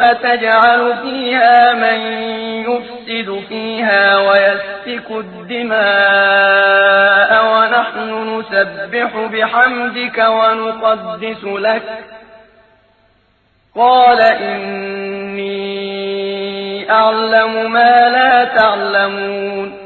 أتجعل فيها من يفسد فيها ويسفك الدماء ونحن نسبح بحمدك ونقدس لك قال إني أعلم ما لا تعلمون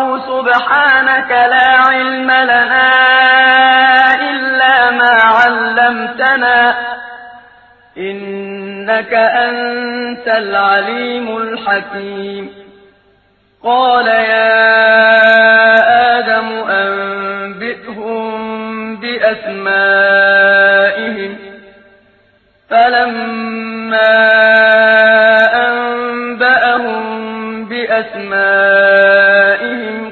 سبحانك لا علم لنا إلا ما علمتنا إنك أنت العليم الحكيم قال يا آدم أنبئهم بأسمائهم فلما أنبأهم بأسمائهم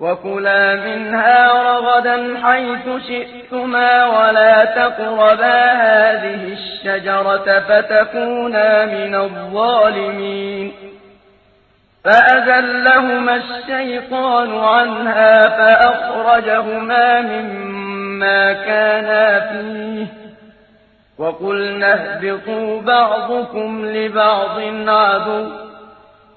وكلا منها رغدا حيث شئتما ولا تقربا هذه الشجرة فتكونا من الظالمين فأزلهما الشيطان عنها فأخرجهما مما كانا فيه وقلنا اهبطوا بعضكم لبعض عدو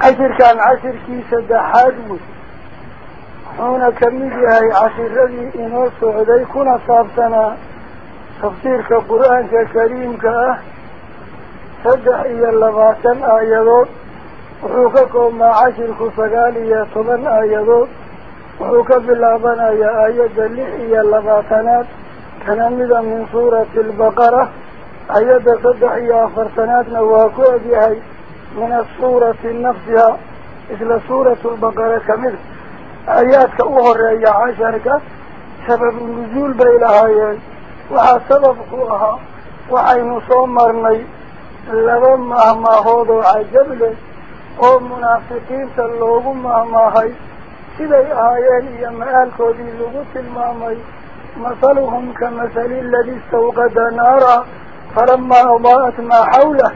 عشر كان عشر كي سد حدوث هنا كميدي هاي عشر رجي إنوص عليكنا صابتنا. تفسير كقرآن كريم كأه صدح إيا اللباتن آيادوت وحوككم ما عشر كسقالي يطبن آيادوت وحوك باللابن آيا آياد جلح إيا اللباتنات كنمد من سورة البقرة. آياد صدح إيا فرسناتنا وهكوة بهاي. من الصورة نفسها إذن صورة البقرة كمير آيات أهر أي عشرك سبب النزول بإلهي وها سبب قوها وعين صمرني. لبما ما هوضوا عجبل. ومنافقين تلوهم ما هاي. سيدي آيان يمال كودي لغوث المامي. مثلهم كمثل الذي استوقد نارا. فلما أضاءت ما حوله.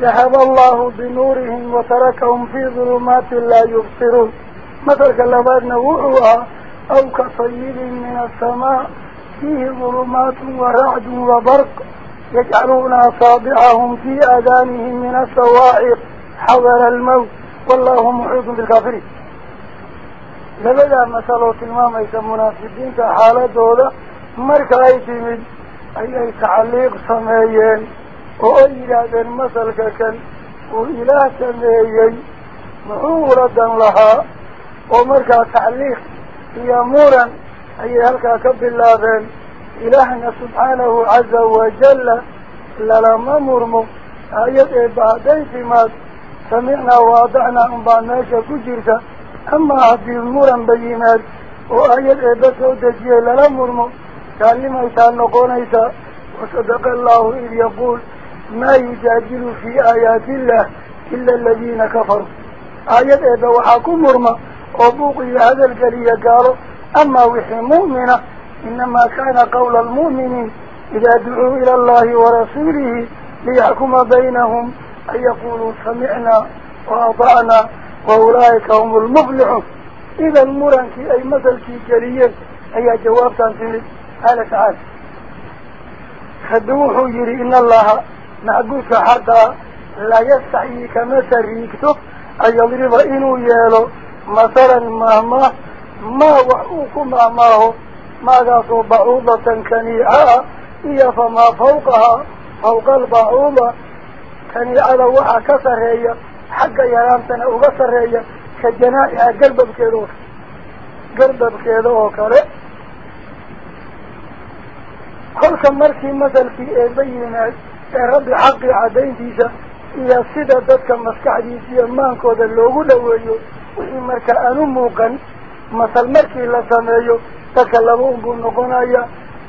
ذهب الله بنورهم وتركهم في ظلمات لا يبصرون. مثل كلمات نوعها أو كصيب من السماء. فيه ظلمات ورعد وبرق يجعلون أصابعهم في آذانهم من السواعق حذر الموت. والله محيط بالكافرين. لبدا مسألة المام أيضا منافقين كحالة دولة مركا أي تمد أي تعليق سمايين وإلى ذن مثلك كان وإلى سميي معورة لها ومركا تعليق هي مورا أي هل أكب الله ذن إلهنا سبحانه عز وجل للم مرمو أيضا بعدين فيما سمعنا وضعنا أنباناشا كجرسا أما هذه المورا بينات وأيضا بس أدجيه للم مرمو كلمة إسان نقونا إسا وصدق الله إذ يقول ما يجادل في آيات الله إلا الذين كفروا. آيات إذا وحاكم مرمى. وبوقي هذا القلية قالوا أما وحي مؤمنة إنما كان قول المؤمنين إذا دعوا إلى الله ورسوله ليحكم بينهم أن يقولوا سمعنا وأطعنا وأولئك هم المفلحون. إذا المرنك أي مثل في قليل أي جواب تنسل قال تعالى خدوه يري إن الله معبوس حقا لا يستحيي كما سريكته أن يضرب إنو يالو مثلا مهما ما وحوكم مهماه ماذا صو بعوضة كنيعة. هي فما فوقها. فوق البعوضة. كنيعة وحا كسرية حق يرامتنا وغسرية كجنائها قلب بكيدوك. قلب بكيدوك. كل كمركي مثل في بينات رب حق عدين ديسا dadka maskaxdiisa iyo maankooda loogu dhaweeyo wixii marka aanu muuqan masal markii la sameeyo dadka laba unbuu noqonaya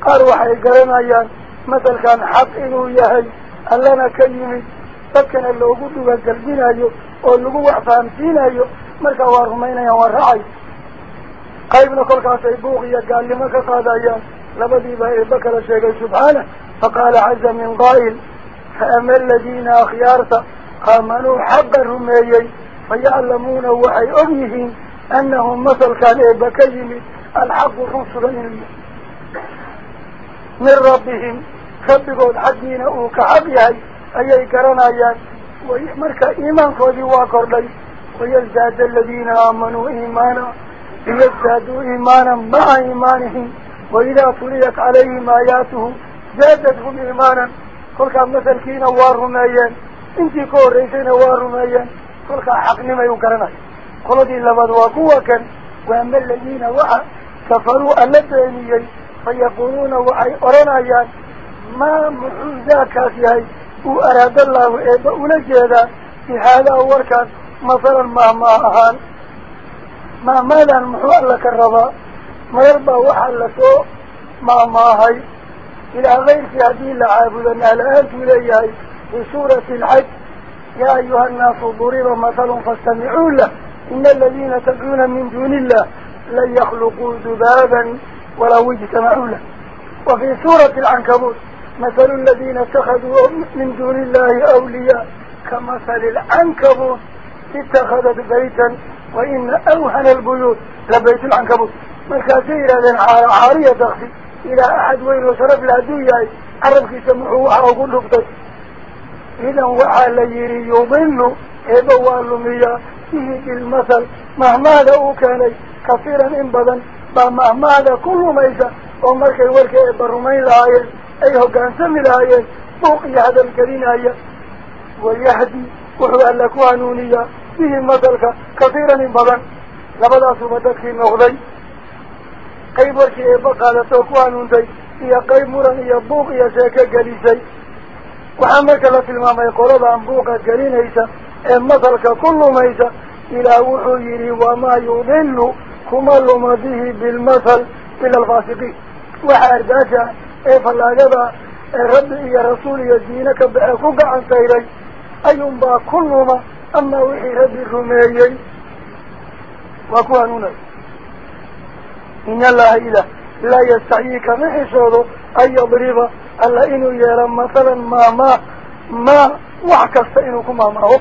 qaar waxay garanayaan masalkan xaq inuu yahay allana ka yimid dadkana loogu dhuga galbinayo oo lagu wax fahamsiinayo marka waa rumaynayaan waa racay qaybna kolkaasay buuq iyo gaalnimo ka qaadayaan labadiiba eeba kala sheegay subxaanah faqaala caza min qaa'il فأما الذين أخيارت آمنوا حق الرميي فيعلمون وحي أبيهم أنهم مثل كان إبكيم الحق رسلا من ربهم. خبقوا الحدين أوك حبيهي أي كرنايان ويحمرك إيمان فودي واكر لي ويزداد الذين آمنوا إيمانا ليزدادوا إيمانا مع إيمانهم وإذا تليت عليهم آياته زادتهم إيمانا. كل كان مثل كينا وارمايان انتي كوريسين وارمايان كل كان حق نما يقرنا كل دي لبد وقوة كان وأما الذين وعى كفروا ألتانيين فيقولون وعي أرنايان ما محوزا كافيهي وأراد الله إيبا أولجيدا في هذا أول كان مثلا ما ما أهان ما ماذا محوى لك الرضا ما يربى وحى لك ما ما هاي إلى غير في هذه العابد أن الآن إليها في سورة الحج. يا أيها الناس ضرب مثل فاستمعوا له. إن الذين تدعون من دون الله لن يخلقوا ذبابا ولو اجتمعوا له. وفي سورة العنكبوت مثل الذين اتخذوا من دون الله أولياء كمثل العنكبوت اتخذت بيتا وإن أوهن البيوت لبيت العنكبوت. مركزيرا عارية تخفي إلى أحد وين وشرف الهدوية عرب كيسمحوا وحاقوا نبطي إذا وحال يري يضل إبوا اللمية فيه بالمثل. مهما له كان كثيرا إنبضا مهما له كل ميسا ومركي وركي برمين الآية أيه كان سمي الآية بوقي هذا الكريم آية. ويهدي. وحوى لك فيه المثل كثيرا إنبضا لبدا سمدك النغضي قيب وركي إبقى إيه لتوكوها ننتي إيا قيب مران إيا بوق إيا ساكا قليسي. وحمك الله في الماما يقولوا عن بوقة قلين إيسا. إن مصرك كل ميسا إلى وحيري وما يضل كمال ما به بالمثل إلى الفاسقين. وحارداتا إيفا لا جدا الرب إيا رسول يدينك بأكوك عن سيري أي أيما كل ما أما وحي ربي رميي. وكوها ننتي إن الله إله لا يستحييك محشوده أن يضرب ألا إنه يرى مثلا ما ما ما وحكست ما هو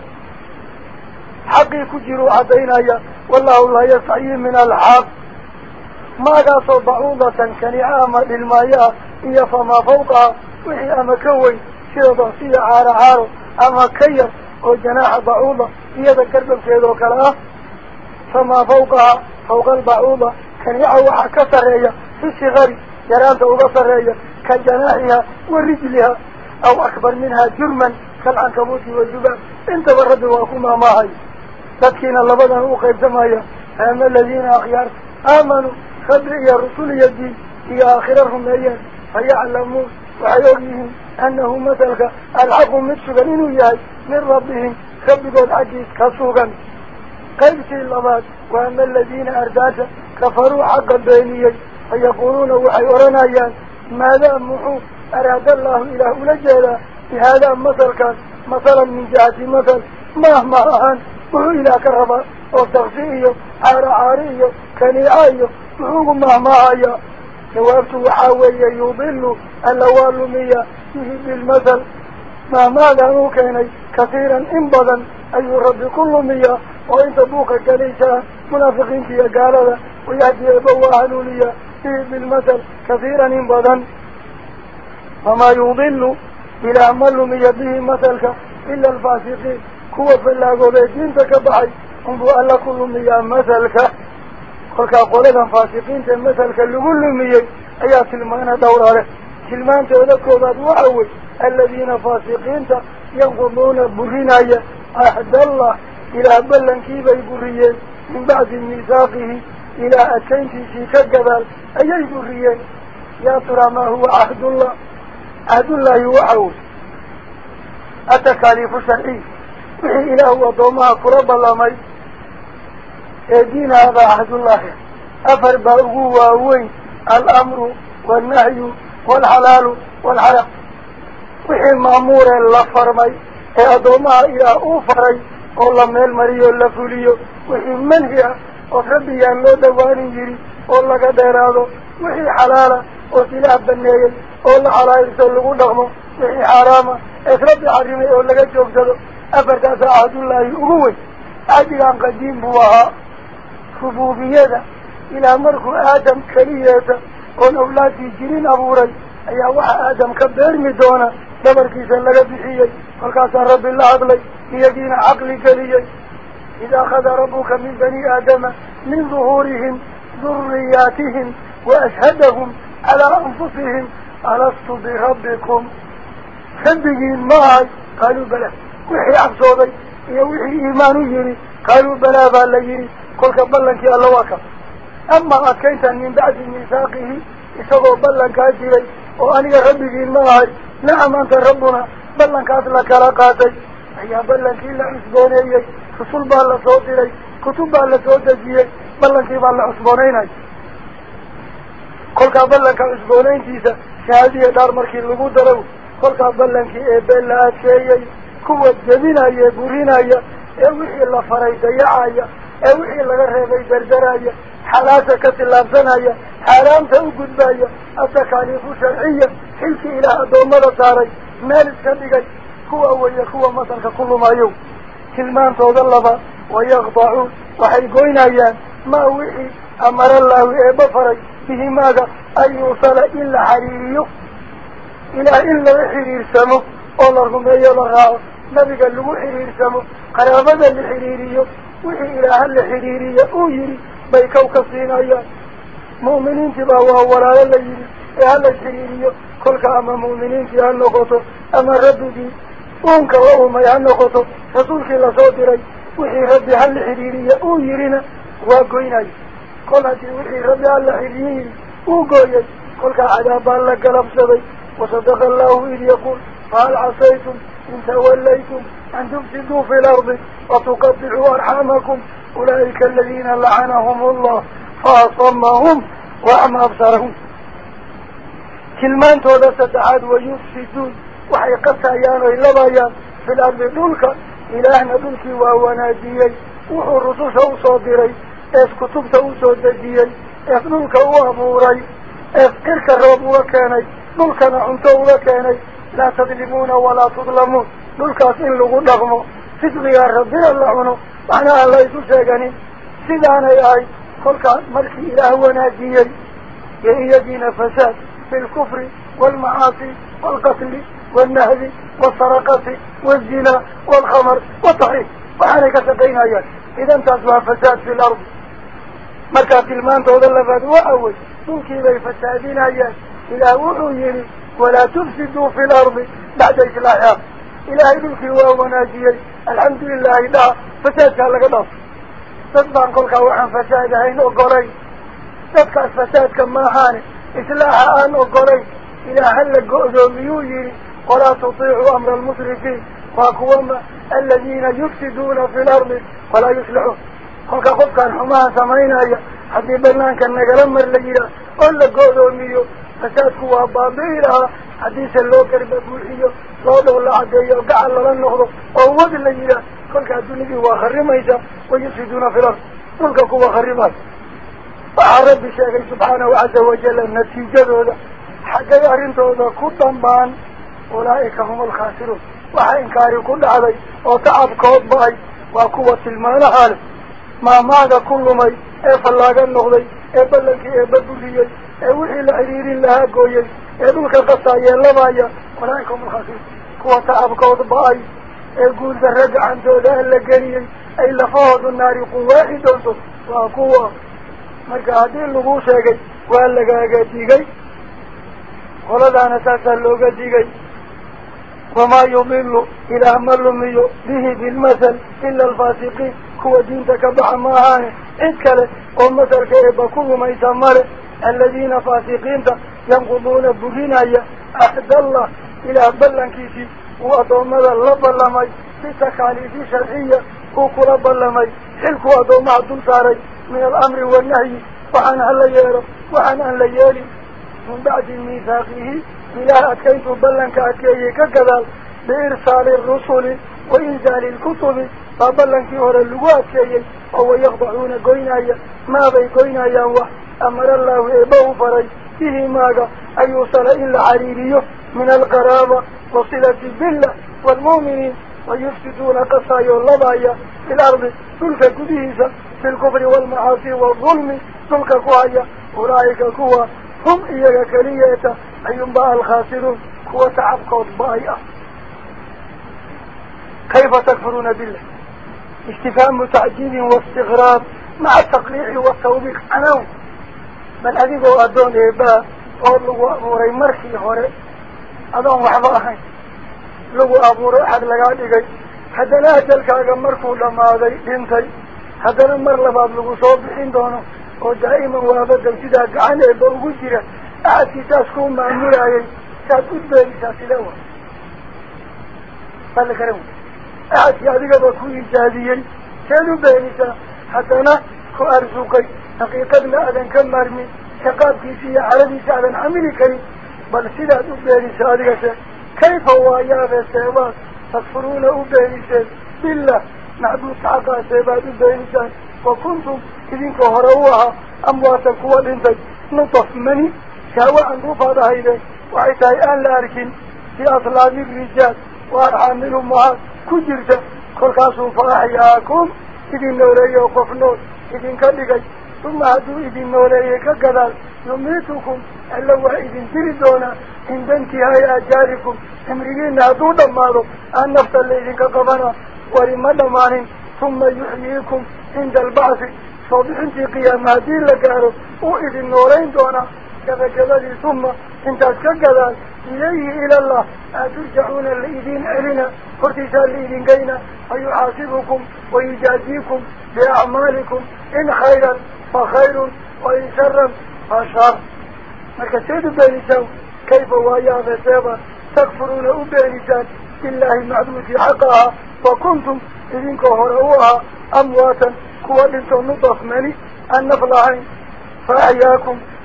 حقي كجروا عدينا والله لا يستحيي من الحق. ماذا صبعوضة كنعامة للمايا؟ إيا فما فوقها. وحي أما كوي. شيء ضغطية عار عار. أما كير وجناح بعوضة. إيا ذكرت الكيدو كلا فما فوقها. فوق البعوضة. كنيعة وحا كسرية في الصغر يرانت وغسرية كجناحها ورجلها أو أكبر منها جرما كالعنكبوت والجبال انت برد واكما معي الله بدن وقيب زمايا أما الذين أخيار آمنوا خبر يا رسول يدي في آخرهم أيام فيعلمون وحيوهم أنه مثلك الحق إنه يهي من ربهم خبقوا الحديث كسوغا قيبتي اللبات وأما الذين أرداتا كفروا حق بينيي فيقولون وحي ورنايان ماذا محو؟ أراد الله إله لجهلا بهذا مثل كان مثلا من جهة مثل مهما أهان وحو إلى كربا وتغسيه عار عارية كنيعية وحو مهما آيا جوابت وحاوي يضل الأوال مية. فيه بالمثل ما ماذا كان كثيرا انبضا أي رب كل مية. وإن تبوك كليسا منافقين في قال ويأتي أبواهن لي في المثل كثيرا انبضا فما يضل إلى أمل ميده مثلك إلا الفاسقين. كوة الله وبيتين تكبعي انبوا ألا كل ميه مثلك. قلت أقول لهم فاسقين تمثلك لكل ميه أي سلمان دوره سلمان تودكو بعد وعوي الذين فاسقين ينقضون برناية أحد الله إلى أبلا كيف يبريه من بعد ميثاقه. إلى أتينك فيك الجبل أيها الجريين يا ترى ما هو؟ عهد الله. عهد الله هو يوعود أتكاليف شرعي. وحي إله ضوما قرب الله مي يدين إيه هذا عهد الله؟ أفر بأقوة وين الأمر والنهي والحلال والحرق وحي مأمور اللفر مي يا إيه ضومها إلى أوفري. والله ما مريو اللفوليو وحي من هي؟ Ah laga dheeraado wixii xalaala ood ilaah baneeyey oo la xalaayirto lagu dhaqmo wixii xaaraama eed rabbi xarimay oo laga joogsado afartaasa cahdullaahi ugu weyn cahdigan qadiim buu ahaa rubuubiyada ilaah markuu aadam keliyeeta oon awlaadkii jirin abuuray ayaa waxaa aadam ka beermi doona dhabarkiisa laga bixiyey kolkaasaa rabbi la hadlay iyagiina caqli geliyey إذا أخذ ربك من بني آدم من ظهورهم ذرياتهم وأشهدهم على أنفسهم ألست بربكم؟ سنبقين معك قالوا بلى. وحي عبصوبي يا وحي إيمان يري. قالوا بلى بلى يري. قلت بلنك يا الله وكف أما أكيتا من بعد ميثاقه إصدوا بلنك أجري وأني ربقين معك نعم أنت ربنا. بلنك أصلك رقاتي هي بلنك إلا إصدوني يجري ballankaas la kala qaatay ayaa ballankii la cusbooneeyey rusul baa la soo diray kutub baa la soo dejiyey ballankii baa la cusbooneynaya kolkaa ballanka cusbooneyntiisa shahaadiya dhaar markii lagu daro kolkaa ballankii eebe la adkeeyey kuwa jebinaya burinaya ee wixii la faray dayacaya ee wixii laga reebay dardaraya xalaasha ka tillaabsanaya xaaraamta u gudbaya atakaaliifu sharciya xilkii ilaah addoommada هلمان طود اللفا ويغضعوا وحيقوين ايان ما وحي أمر الله ايبا به ماذا ان يوصل الا حريريو إلى الا حرير سمو اولاكم ايو لغاو نبي قال له حرير سمو قرابة لحريريو وحي إلى هل حريريو أو يري بيكو كسين ايان مؤمنين تبا وهو ولا يلا يري أهل الحريريو كلك اما مؤمنين تبا النقطة اما ربي وهم كلهم يعني قصوا رسولك الله صوتي وحي ربي حل حريرية أو يرنا وقوين أي. قل هاتي وحي ربي حل حريرية أو قوين قل كعذاب الله قلب سبي. وصدق الله إذ يقول هل عصيتم إن توليتم أن تمسدوا في الأرض وتقبعوا أرحامكم؟ أولئك الذين لعنهم الله فأصمهم وعم ابصرهم كلمان تولى ستعاد ويفسدون. وحي قصة ايانو اللبا ايان في الأرض دولك إلهنا دولك وهو ناديي. وحو الرسوس أو صادري. اس كتب أو صادديي اس دولك أو ابوري اس كرك الرب وكاني دولك نعمتو وكاني لا تظلمون ولا تظلمون. دولك اسئن لغو دغمو. فتغي يا ربي الله عنو وأنا الله يسوشيقني سيدان يا أي. قولك مركي الهو ناديي. يهي يدين فساد في الكفر والمعاصي والقتل. والنهد والسرقة والزنا والخمر والطحيح وحانا كسبين آيات إذا أنت انتظرها فساد في الأرض. مركا في المانت وظلفت وأول. تلكي بي فسادين آيات إلى وحيري ولا تفسدوا في الأرض بعد إسلاحها إلى إذنك ومناجيه الحمد لله. إذا فساد كالك ضف تطبع قولك وحان فساد هين أقري تبقى الفساد كما هاني إسلاحها أن أقري إلى هل قوزهم يجري ولا تطيعوا أمر المسرفين فأكوهم الذين يفسدون في الأرض ولا يسلحوا هكا قفكا حماها سمعين أي حبيب بلنان كان نقلم الليلة قل لقودوا ميو فساتكوا أبابيلها حديث اللوكر بسوحيو لوضوا الله عديو قعل لنهضوا وهوذ الليلة كل كادوني بيوا خرم إيسا ويسدون في الأرض. كل كوا خرمات فأعرب بشيخي سبحانه وعز وجل. النتيجة هذا حقا يهرين تودا كتنبان. Waxaa rabbi sheegay subxaanahu caza wajala natiijadooda xaggay arrintooda ku dambaan ulaa'ika hum alkhaasiruun waxa inkaari ku dhacday oo tacabkood ba-ay waa kuwa tilmaanaha leh maamaaga ku lumay ee fallaaga noqday ee ballankii eeba buriyey ee wixii la xiriirin lahaa gooyey يدولك قصايا لبايا أولئكم الخاسرون كوا تعبكود باي يقول ذرد عن دودا اللقني أي لفوض النار قواحد وقوة marka haddii lagu sheegay waa lagaaga digay qoladaana saasaa looga digay وما يمل إلى مر ميو به بالمثل إلا الفاسقين. هو دين تكبع معاه إذكال ومثل كيبا كل ما يسمر. الذين فاسقين ينقضون بغنايا أحد الله. إلى بلن كيسي. وأضوم ذا اللب اللمي في تكاليف شرعية. وكل بلمي حلك وأضوم عدل ساري. من الأمر والنهي. وعن الليالي وعن الليالي من بعد ميثاقه. إلى أتكيت بلنك أتكيه ككذا بإرسال الرسل وإنزال الكتب فبلنك هو اللغات كيه وهو يخضعون قينايا ما بي قينايا أمر الله إباه فري فيه ماذا؟ أن يوصل إلا عريريه من القرابة. وصلة بالله والمؤمنين ويفسدون قصايا اللبايا في الأرض. تلك كديسة في الكفر والمعاصي والظلم. تلك كوايا أولئك كوا هم إياك كريئة بقى الخاسرون كوا تعبقوا ضبائع كيف تكفرون بالله استفهام تعجيل واستغراب مع التقليع والتوبيخ أنا من أذيقوا أدون إيبا أولو أبوري مركي هوري أدون وحبا lagu abuuray xag lagaa dhigay haddana ajalkaaga markuu dhammaaday dhintay haddana mar labaad lagu soo bixin doono oo daa'iman waabadan sidaa gacan eeba beenisaa sida wa baa la garan wey axadkii adigaba ku ijaadiyey seed u beenisaa haddana ku arsuqay xaqiiqadna aadan ka maarmin shaqaabkiisa iyo caradiisa aadan xamili karin bal sidaad u beenisaa adigase كيف ويا سيبات تكفرون أبينسان بالله معبود حقا سيبات أبينسان وكنتم إذن كهروها أمواتا قوة انتج نطف مني شاوى أن رفض هيدا وعيتاي أن لاركن في أطلاب الرجال وأرحاملهم معا كجرت كل كاسو فأحياكم. إذن نوري وقفنون إذن كدقي ثم هدو إذن نوري كقدال يميتكم. ألا وإذن تردونا عند انتهاء أجاركم. امرئين هدو دمارو. أن نفت الليلين كقبنا ولما دمانين ثم يحييكم. عند البعث. صبح انت قيام هدين لكارو وإذن نورين دونا. كذا ثم انت كذا إليه إلى الله. أترجعون الإذين علينا فرتشال الإذين قينا فيحاسبكم ويجازيكم بأعمالكم. إن خيرا فخير وإن شرا فشر. seed u beenisaan kayfa waayaada seeba takfuruuna u beenisaan bilaahi macbuudkii xaqa ahaa wa kuntum idinkoo hore u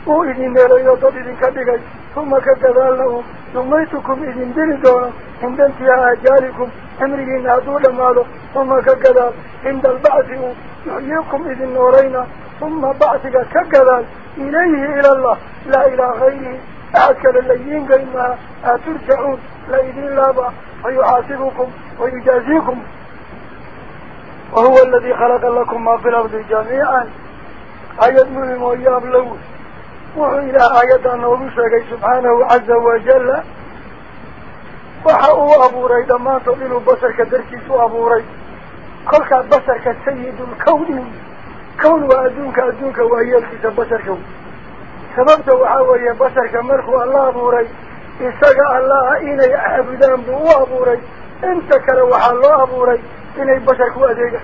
وإذن ميلا يوطد إذن كبيرك ثم كتبال له نميتكم إذن بلدون عند انتهاء أجالكم إن أدول ماله ثم كتبال عند البعث يحييكم إذن نورينا ثم بعثك كتبال إليه إلى الله لا إلى غيره أعكل الليين قيمة أترجعون لإذن لابا فيحاسبكم ويجازيكم وهو الذي خلق لكم ما في الأرض جميعا أيضا من المؤياب لوس آيات مهم وإياب له وإلى آيات أنه سبحانه عز وجل وحاو أبو ريد ما تضل بصرك دركيس أبو ريد كلك بصرك سيد الكون. كون وأدونك أدونك وهيالكيس بشرك سببت وحاوية بشرك مرخو الله أبوري إساق الله إني أعبدان بو أبوري أنت كلا وحا الله أبوري إني بشرك وأديك.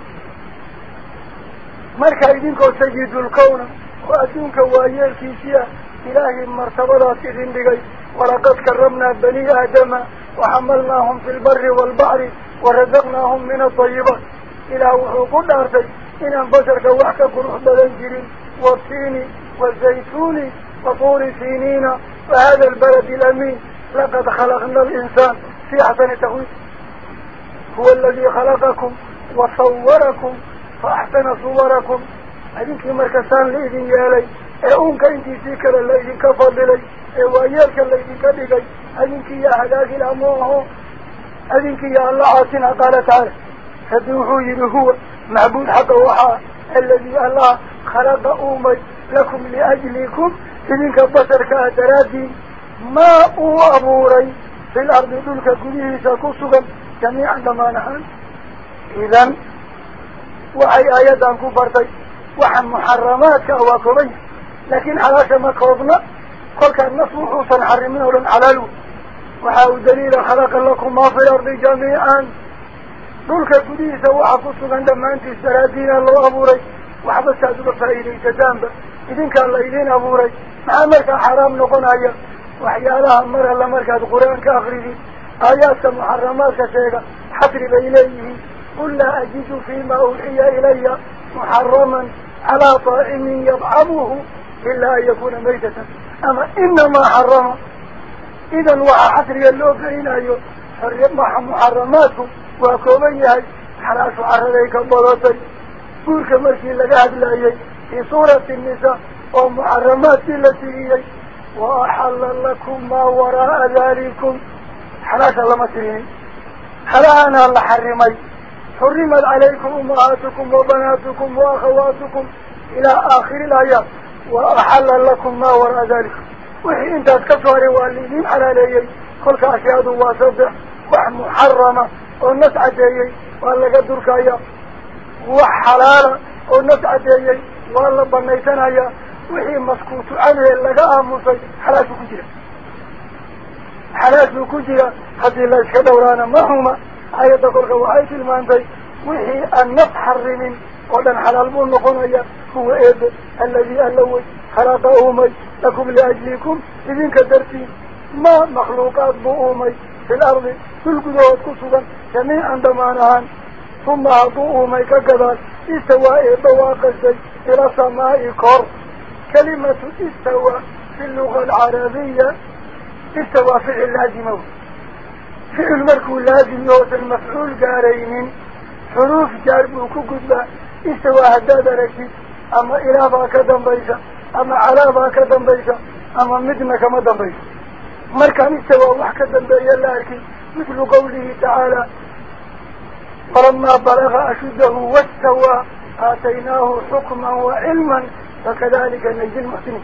مركا إذنكو سيد الكون. وأدونك وهيالكيسيا إلهي مرتبطات إذن بغي ولقد كرمنا بني آدم وحملناهم في البر والبحر ورزقناهم من الطيبات. إلى وحوق دارتي إن بشرك وحكا قروح بلنجرين والصين والزيتون وطور سينين. وهذا البلد الأمين. لقد خلقنا الإنسان في أحسن تقويم هو الذي خلقكم وصوركم فأحسن صوركم. أديك مركزان لإذن يالي أونك إنتي سيكرا لإذن كفضلي وإيالك لإذن كبقي أديك يا هداك الأموه أديك يا الله عاتنا قال تعالى فدوحوا يرهو معبود حق وحا الذي الله خلق أومي لكم لأجلكم إذنك بصرك أدرادي maa uu abuuray fil ardi dhulka gudihiisa ku sugan jamiican dhammaan ahaan idan waxay aayaddan وعن محرماتك وكبين لكن على ما قلنا قل كان نصبح سنحرمين أولا علالو وحاو دليل خلق لكم ما في الأرض جميعا. دولك قديسة وحفظتك عندما أنت السلاتين الله أبوري وحفظت أدوك فإذا يتجانب إذن كان ليلين أبوري مع ملك حرام نقن آية. وحيا وحيالها مرة لمركة القرآن كأخرين آيات محرماتك سيئة حفر بإليه قل لا أجد فيما أوحي إلي محرماً. على طائم يطعمه إلا أن يكون ميتة. أما إنما حرم. إذن وحذر يلوك إلى أيوه حرم محرماته. وكوميه حراس عرليك مرسي بورك مرسي لقاعد لا لأيه في صورة النساء ومحرمات التي هي. وأحل لكم ما وراء ذلكم. حراس الله مسيحي حرانا الله حرمي. حرمت عليكم أمهاتكم وبناتكم وأخواتكم إلى آخر الآيات وأحل لكم ما وراء ذلك. وحي إنت اتكفتها والدين على ليه خلق أشياد واسبح وحم حرمة ونسعة ديه وقال لك الدركة وحلالة ونسعة ديه وقال لك بنيتنا وحي مسكوت عنه لك أموسى حلاش بكجرة حلاش بكجرة حتى الله اشكد ورانا ما هما. أيضا قلقا وعيت المانزي وحي أن نبحر من قدن حلالبون نخونايا هو أيضا الذي اللوي خلاطا أومي لكم لأجلكم. إذن كدرتي ما مخلوقات بو اومي في الأرض. تلك ذوات كسوبا. جميعا دمانهان ثم عدو أومي كقدال استواء بواق الزي إلى سماء كور كلمة استواء في اللغة العربية استواء في اللازمون فعل مركو لازم يوضع المفعول قارئين. حروف جاربو كقدلة استوى هداد ركي أما إلا باكا دنبيسا أما على باكا دنبيسا أما مدنك ما دنبيسا مركان استوى وحكا دنبيا لكن مثل قوله تعالى. فلما بلغ أشده واستوى آتيناه حكما وعلما. فكذلك نجي المحسنين.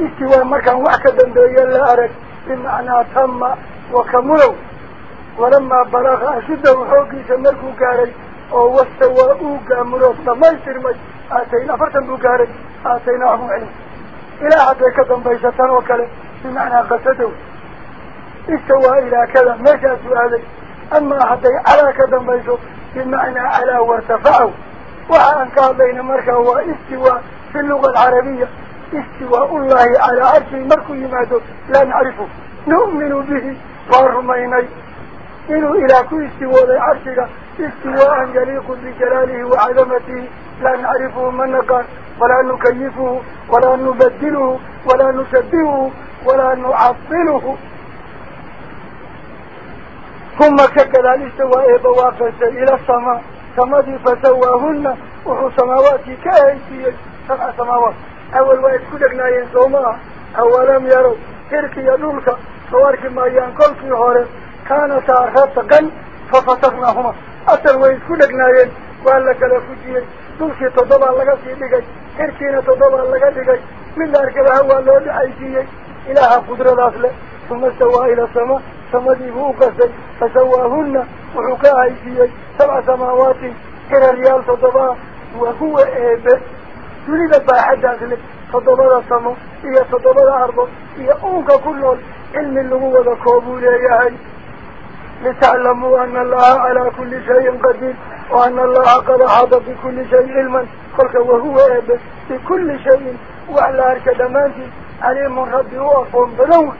استوى مركان وحكا دنبيا لأرك بمعنى تم وكملوا. ولما بلغ أشده حوكي سمركو كاري أو واستوى أوكا مرود لما يسرمي آتينا فرطن بكاري آتيناه علم إلى حتى كدن بيشتان وكله بمعنى قصده. استوى إلى كذا مشى سؤالي. أما حتى على كذا بيشو بمعنى على وارتفعوا وعن قال بين مركة هو استوى في اللغة العربية. استواء الله على عرش مركو يمادو لا نعرفه. نؤمن به والرميني إنه إلى كل استواء عرشك استواء يليق بجلاله وعظمته. لا نعرفه من نقال ولا نكيفه ولا نبدله ولا نشبهه ولا نعطله. ثم ككل الاستواء بواقس إلى السماء. سمدي فسواهن وحو سماواتي كأيتي سبع سماوات. أول وقت كدقنا ينسوما أولم يروا تركي يدولك صورك ما في هوري كانتا رتقا ففتقناهما أصل وقت كدقنا ين وقال لك لفجيه دولك تضبع لك في دقاء تركينا تضبع لك دقاء من ذلك هو اللو دعيتي إلها قدرة أصله ثم استوى إلى السماء. سمدي بوقسي فسواهن وحكاها إيسيي سبع سماوات. إلى ريال تضبا وهو إيبه باحد أسلك تضبا السماء. هي تضبا الأرض. هي أونك كل علم اللغوة كوبولي يهي لتعلموا أن الله على كل شيء قدير وأن الله قد أحاط بكل شيء علما. قلت وهو إيبه بكل شيء وعلى أركد مانتي عليم ربي وأقوم بنوه.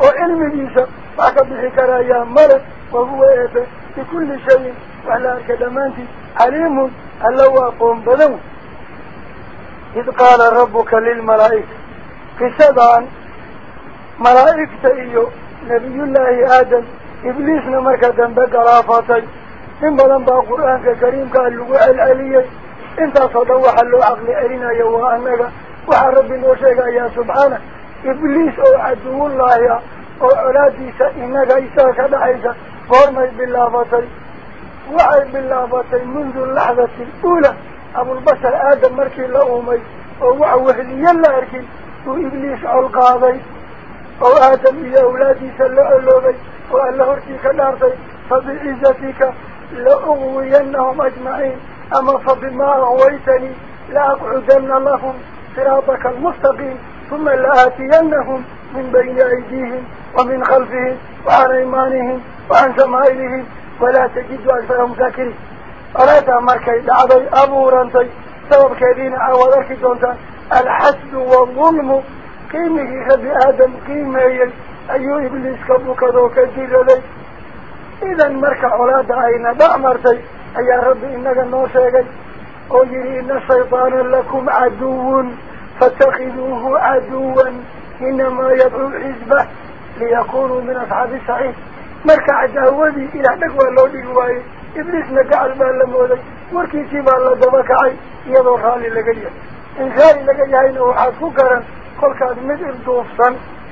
وعلم جيسا فأكد بحكرا يا ملك وهو إيبه بكل شيء وعلى كدمانتي عليم ألو أقوم بلو إذ قال ربك للملائكة قصدان ملائكة إيو نبي الله آدم إبليس نمركة دنبك رافتي إن بلن با قرآن كريم قال له العلي انت صدوح له عقل أرنا يوها أنك. وحا ربي نوشيك يا سبحانه. إبليس أو عدو الله أو أولاديس إنك إيسا كدعيسا فورمي باللابطي وعي باللابطي منذ اللحظة الأولى. أبو البشر آدم مركي لأومي. وحدي يلا أركي. وإبليس القاضي. oo aadam iyo awlaadiisa la oloobay وقال له ارتيك الأرضي فبعزتك لأغوينهم أجمعين. أما فبما أغويتني لأقعدن لهم صراطك المستقيم ثم لآتينهم من بين أيديهم ومن خلفهم وعن إيمانهم وعن زمائلهم ولا تجد أجفرهم ذاكري أردت أمركي أبو رانتي سبب كذين أولاك دونتا الحسد والظلم قيمه خبي آدم قيمه يجب أيو إبليس كبوك ذوك الجيل لي. إذا مركا أولاد عينا بأمرتي أي رب إنك النوشيك ويري إن الشيطان لكم عدو فاتخذوه عدوا. إنما يدعو حزبه ليكونوا من أصحاب السعيد مركا عداودي إلى نقوى لو دقوائي إبليسنا قاعد بان لمودي وركيسي بان لدبكعي. يدو رالي لقيا. إن رالي لقيا إنه حاسكو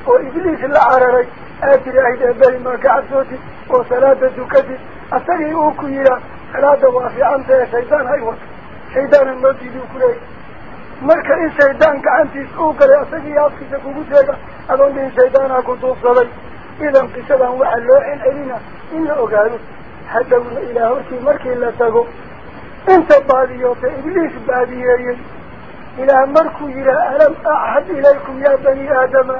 وإبليس العرري آتي أهد أبالي ما قاعد صوتي وصلاة دكتي أتري أوكو يرى صلاة وافي أنت يا شيطان هاي شيطان النوتي in shaydaanka gacantiis uu galay asagii afkiisa kugu jeega adoon dhihin shaydaanaa ku duubsaday idan qisadan waxaa loo celcelina in la ogaado hadhowna ilaah hortii markii la tago inta baadiyoota ibliis baadiyeeyey إلى مركو إلى ألم أعهد إليكم يا بني آدم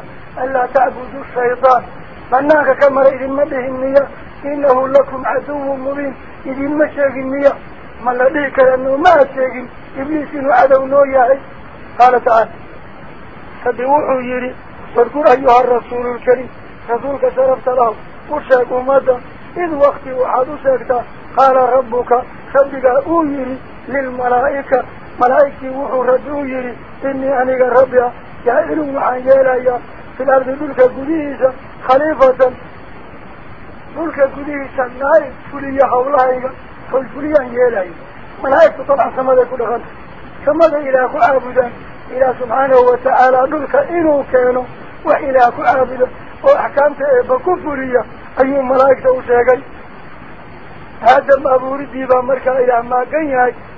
ألا تعبدوا الشيطان. فالناك كما رئيس مده النية. إنه لكم عدو مبين. إذ المشيق النية. ما لديك لأنه ما أشيق إبليس إنه عدو نوياي قال تعالى. فدوحوا يري. واذكر أيها الرسول الكريم. رسولك شرفت له. أشيق ماذا؟ إذ وقت وحدو شاكتا قال ربك. خبك أو يري للملائكة. ملائكة وحو ردو يري إني أنيق ربي جائل معان يلايا في الأرض دلك قديسة خليفة دلك قديسة نائب فليا حولها فالفليان يلاي ملائكة طبعا سمد كل غد سمد إلى كعابدا إلى سبحانه وتعالى دلك إنه كانوا وإلى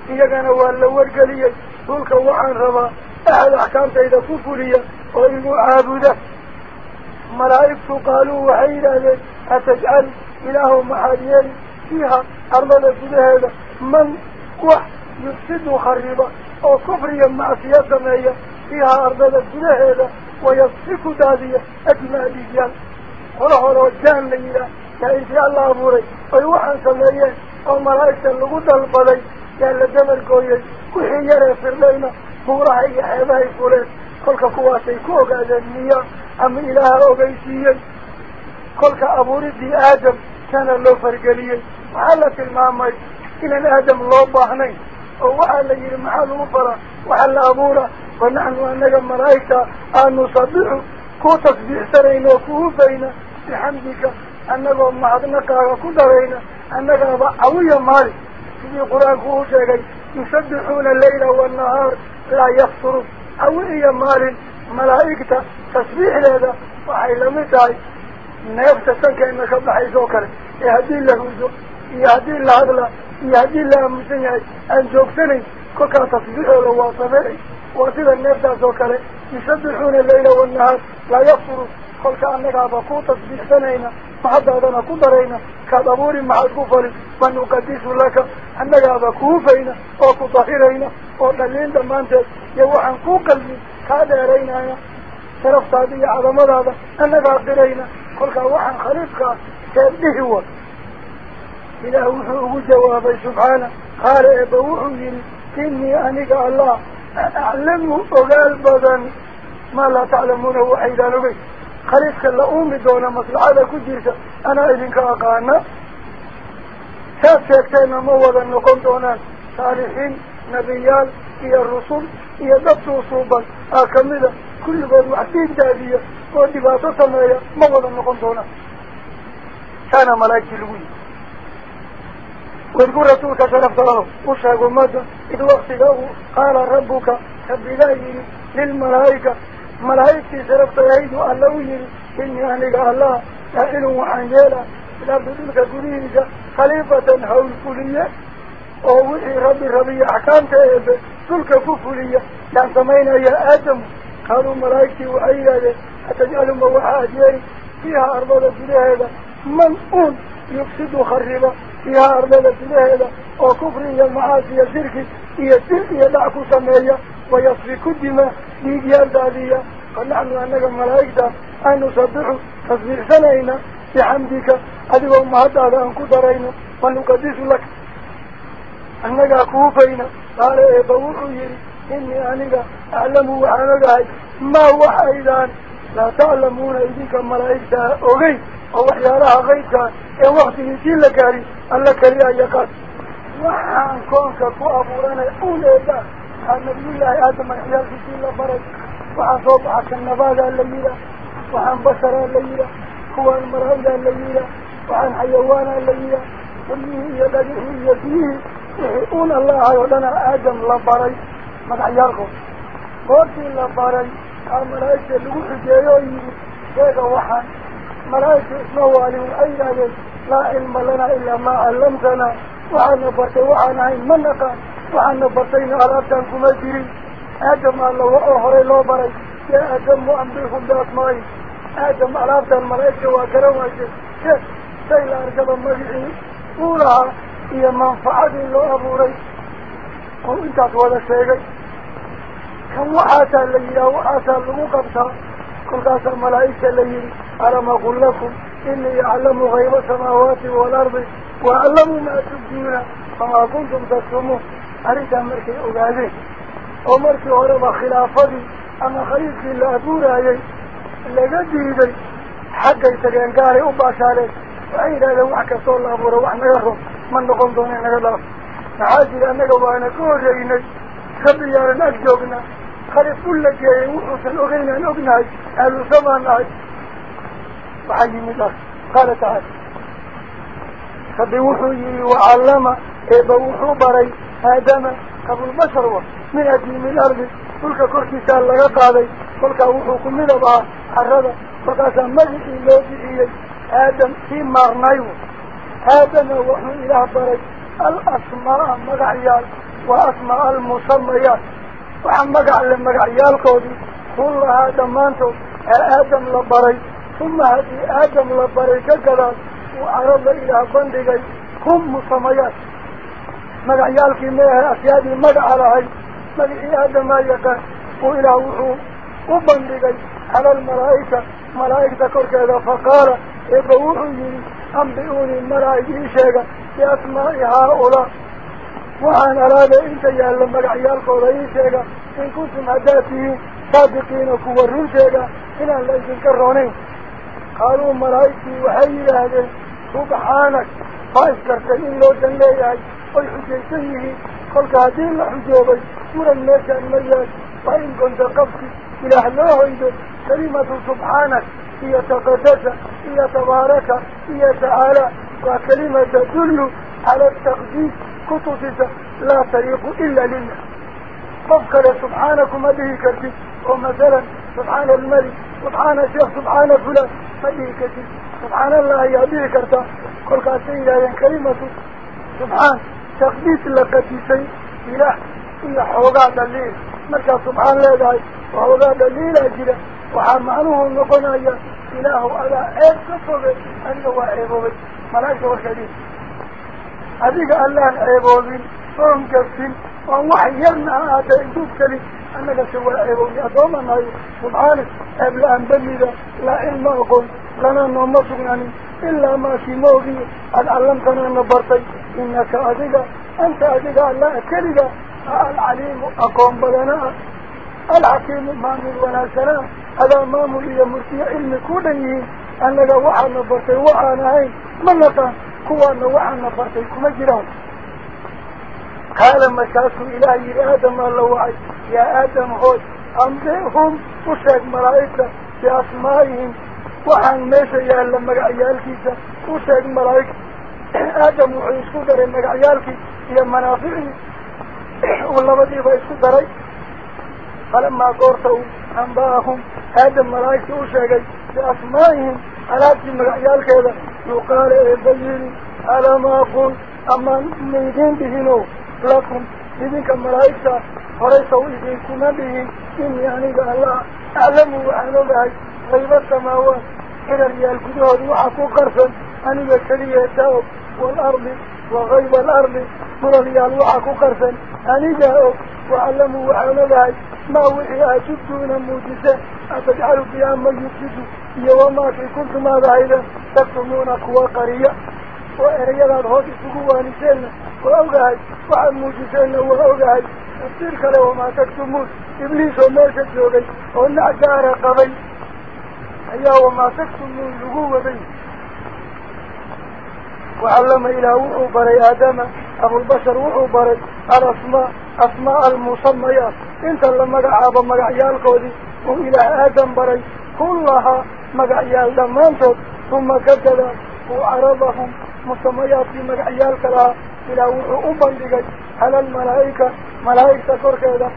إيقانا ولا ورقليا دلك وعن ربا. أحد أحكام إذا كفرية وإنه عابدا ملائكة قالوا وحيدا أتجعل إله محاديين فيها أرضنا هذا. من وح يفسد خريبا أو كفريا معصية سمية فيها أرضنا هذا. ويصفك دادية. أجمع ديجان وله رجان ليلة. يا إن شاء الله أبوري ويوحن سمية أو ملائكة لغد البلي يا لجمل قوي كحي يرى فرلينا بورها يحيبها يقولين كلك كواسي كوغا ذنية أم إله أوغيسيا كلك أبوري دي آدم كان له فرقليا وحالة المامي إلى آدم باهنين. وحال يجري محل مفرة وحال أبورة ونحن أنك ملايكة أن نصبح. كو تصبيح سرين وكو بين بحمدك أنك معدنك وكدرين أنك عوية في قرآن كوشاكي يسبحون الليل والنهار لا يخسر أو إيا مال ملائكة تسبيح لهذا وحي لم لمتعي نفت نعم، سنك إما شبح يزوكر يهدي الله يهدي الله عدلا يهدي الله مسيني أن جوكسني كوكا تسبيح له وصبري. وصيدا نفت زوكر. يسبحون الليل والنهار لا يخسر قلت أنك أبقو تسبيح سنين محد أدنا قدرين كدبور مع الكفر من نقدس لك. أنك هذا كوفين أو كطهيرين أو دلين دمانت يوحن كو قلبي. كادرين شرف تادي عظم هذا. أنك أدرين قلك وحن خريفك كأبنه هو؟ إلى وحوه جواب سبحانه. قال إبا وحوه إني أنك الله. أعلمه أغال بذن ما لا تعلمونه وحيدانه خريفك أمي دونا مثل. على كجيرك أنا إذنك أقعنا ساسيكتين موضا نقوم دونا صالحين نبيان إيا الرسول إيا نفس وصوبا. أكملة كل بل وحدين جادية ودباسة سمايا موضا نقوم دونا كان ملايك الوين وإذ قل رسولك شرفت له أشهد ماذا إذ وقت له. قال ربك كبلاي للملايكة ملايكي سربت يهيد وألوين إني أهلك الله أهل وعنجالة لابد تلك قليلك خليفة هو الكلية ووحي ربي ربي أحكام تأيب تلك كفلية لأن سمينا يا آدم قالوا ملايكي وعيالة أتجعل موحاة يهي فيها أرضا لسلها هذا من أون يفسد خربة فيها أرضا لسلها هذا وكفر يا المعاسي يا سركي يا سركي يا دعكو سمية ويصري الدماء dhiigyaal daadiya fa naxnu annaga malaa'igta an nusabixu tasbiixsanayna bixamdika adigoo mahaddaada aan ku darayno wanuqadisu laka annagaa kuufayna qaala eeba wuxuu yidhi inii aniga aclamu waxaan ogahay maa wax aydaan laa taclamuuna idinka malaa'igtaa ogey oo waxyaalaha qaybkaa ee waktigiisii la gaari alla keliyaa yaqaan waxaan koonka ku abuuranay uun eeba النبي الله آدم الحياة في الدين لبرج وعن صوت عك النبادة الليلة وعن بشرة الليلة هو المرأيدة الليلة وعن حيوانة الليلة. وليه يدريه يديه يحيئون الله عيوننا آدم لبرج من عيارهم قلتي لبرج المرأيش اللي قلت جايوه جاية وحن. مرأيش اسمه وعليه أي لا علم لنا إلا ما علمتنا. وعن بطي وعن عين من وحن نبطين أرادة أنكم أجري آدم الله أخري الله بري. يا آدم مؤمنهم بأسمائي. آدم أرادة الملائكة وأكرم أجري كيف سيلا أرجب المجري أولا هي منفعة الله أبو ري قل إنت أطول الشيء كم وعاتا لي أو آتا المقبطة قل قاس الملائكة لي أرم أقول لكم إني أعلم غير السماوات والأرض وأعلم ما تبدون فما كنتم تسلمون la abuuraayey laga diiday xaggay tageen gaalay u baashaaleen waxay yidhahdeen wax kastoo la abuuro wax naga ron ma noqon doono naga dhaaf maxaa jira annaga waana ka horreynay rabbi yaanan ag joognaa khalif u la geeyey wuxuusan ogeynaan ognahay ahlusamaan nahay waxaa yimid ah qaala tacaala rabbi wuxuu yihi wacallama eeba wuxuu baray آدم قبل البشر من أدل من الأرض. كل كرسي سال لغا قادي كل كوحوك من أبعاد حرد. فقاسا مجد الله جئي آدم في مارنايو آدم وحن إله برج الأسماء مقعيال وأسماء المسميات. وحن مقعل مقعيال كودي كل هذا مانتو. آدم لبرج ثم هذه آدم لبرج كذا وعرض إله بندقي. هم مسميات. Magicii aadamaa yaqaan uu ilaah wuxuu u bandhigay cala almalaa'ika malaa'igta korkeeda faqaala eeba wuxuu yidhi ambi-uunii malaa'ig ii sheega biasmaa'i haa-ulaa waxaan alaada inta yaalla magacyaalkooda ii sheega in kuntum haddaad tihiin saadiqiina kuwa run sheega inaan la idinka roonayn qaaluu malaa'igtii waxay yidhaahdeen subxaanak baa iskartay in loo dan leeyahay أي حسين سنه خلق هذه الحجوبة سورة الناس الميات فإن كنت قبضي إلى الله إذا كلمة سبحانك هي تقدس هي تبارك هي تعالى وكلمة تدل على التقديس كتبس لا طريق إلا لله قبك سبحانك ما به كرتي ومثلا سبحان الملك سبحان الشيخ سبحان فلان ما به كرتي سبحان الله يا به كرتا قل كاسين يا كلمة سبحان تخبيث لقديسي إله إلا حوغا دليل. مركا سبحان الله وحوغا دليل أجل. وحامانه النقنا إله على إيه عيب كثبه أنه عيبوبي إيه ملايك وشديد أذيك الله إيه عيبوبي فهم كثبه allaan ceeboobin oon gafin oon wax yarna ha aata induub kelin annagase waa ceeboobay addooma nahay subxaanak ceeb la-aan bamida laa cilma aqoon lana nooma sugnaanin ilaa maakii ma ogiyo aad callamtanaana bartay inaka adiga anta adiga allah keliga alcaliimu aqoon badanaa alxakiimu maamul wanaagsanaa adaa maamul iyo murtiyo cilmi ku dhan yihiin annaga waxaana bartay waxaan ahayn قال مكاسو إلهي آدم الله اللوعي يا آدم هود أمضيهم وشاك مرائكة بأسمائهم وحن ميشا يا لما عيال كيسا وشاك مرائكة آدم وحيسكو داري مقا عيال يا منافعي ولما ديبا يسكو داري فلما قرطوا أنباهم آدم مرائكة وشاك بأسمائهم ألاتي مقا عيال كيسا يقال إيه إبليني ألا ما أقول أما ميدين بهنو. Dhihino lakum idinka malaa'igta horaysaw idinkuma dhihin inii aniga allah aclamu waxaan ogahay غيب السماوات. إلى ريال كدهود وحكو قرصا أني كلية تاوب والأرض وغيب الأرض. من ريال وحكو قرصا أني جاءوا وعلموا وعلموا ما وحي أشدون موجزة. أتجعل فيها من يفسد يوما في كنتم هذا أيضا تكتمون قوى قرية. وإريادات هوت سقوانيسين وأوغاي وعن موجزين وأوغاي. تفسير كله وما تكتمون إبليس وماشا جوغي ونعجار قبي أيها وما تكتمون لقوة بي. وعلم إلى وحو بري آدم. أبو البشر وحو بري الأسماء أسماء المسميات إنت لما قعب مقعيال قودي وإلى آدم بري. كلها مقعيال دمانتو. ثم كتب وعرضهم. مسميات في مقعيال كلها إلى وحو أبندقي على الملائكة ملائكة كوركيدا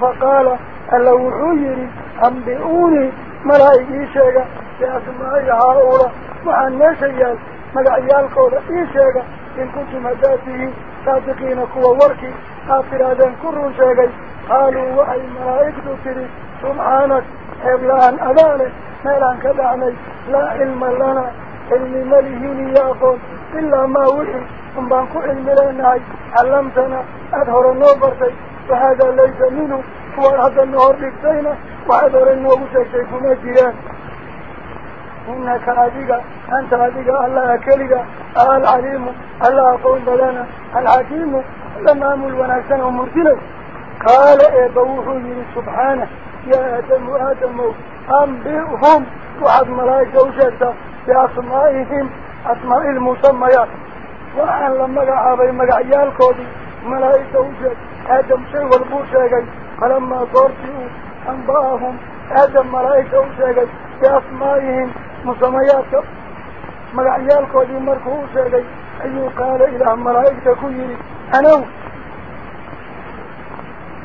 فقال ألا وحو يري أنبئوني ملائكي شيئا بأسماء هؤلاء وعن ناشيال مقعيالكودا إي شيئا إن كنتم هداته صادقين كوا وركي آفرادين كرون شيئا قالوا وحي ملائكة تري سبحانك إبلان أداني ميلان كدعني لا علم لنا. علم مليهين ياقون إلا ما وحي ثم بانكو علم لنا علمتنا أظهر النوبرتي وهذا ليس منه هو هذا النهر بكتينه وحضر النوم شيء ما جيران إنك أديك أنت أديك الله كلك العليم الله قوم بلنا الحكيم لما أمل ونكسن ومرسله قال إبوه سبحانه يا آدم آدم أنبئهم وعد ملائكة وشكتا بأسمائهم أسماء المسميات. وعن لما قعبي مقعيال كودي ملائكة وشك آدم شيء والبور شيء. فلما قرتوا أنباهم آدم ملائكة وشيغي بأسمائهم مسميات. ملعيال قديم مركو أيو قال إلى ملائكة كيري أنا.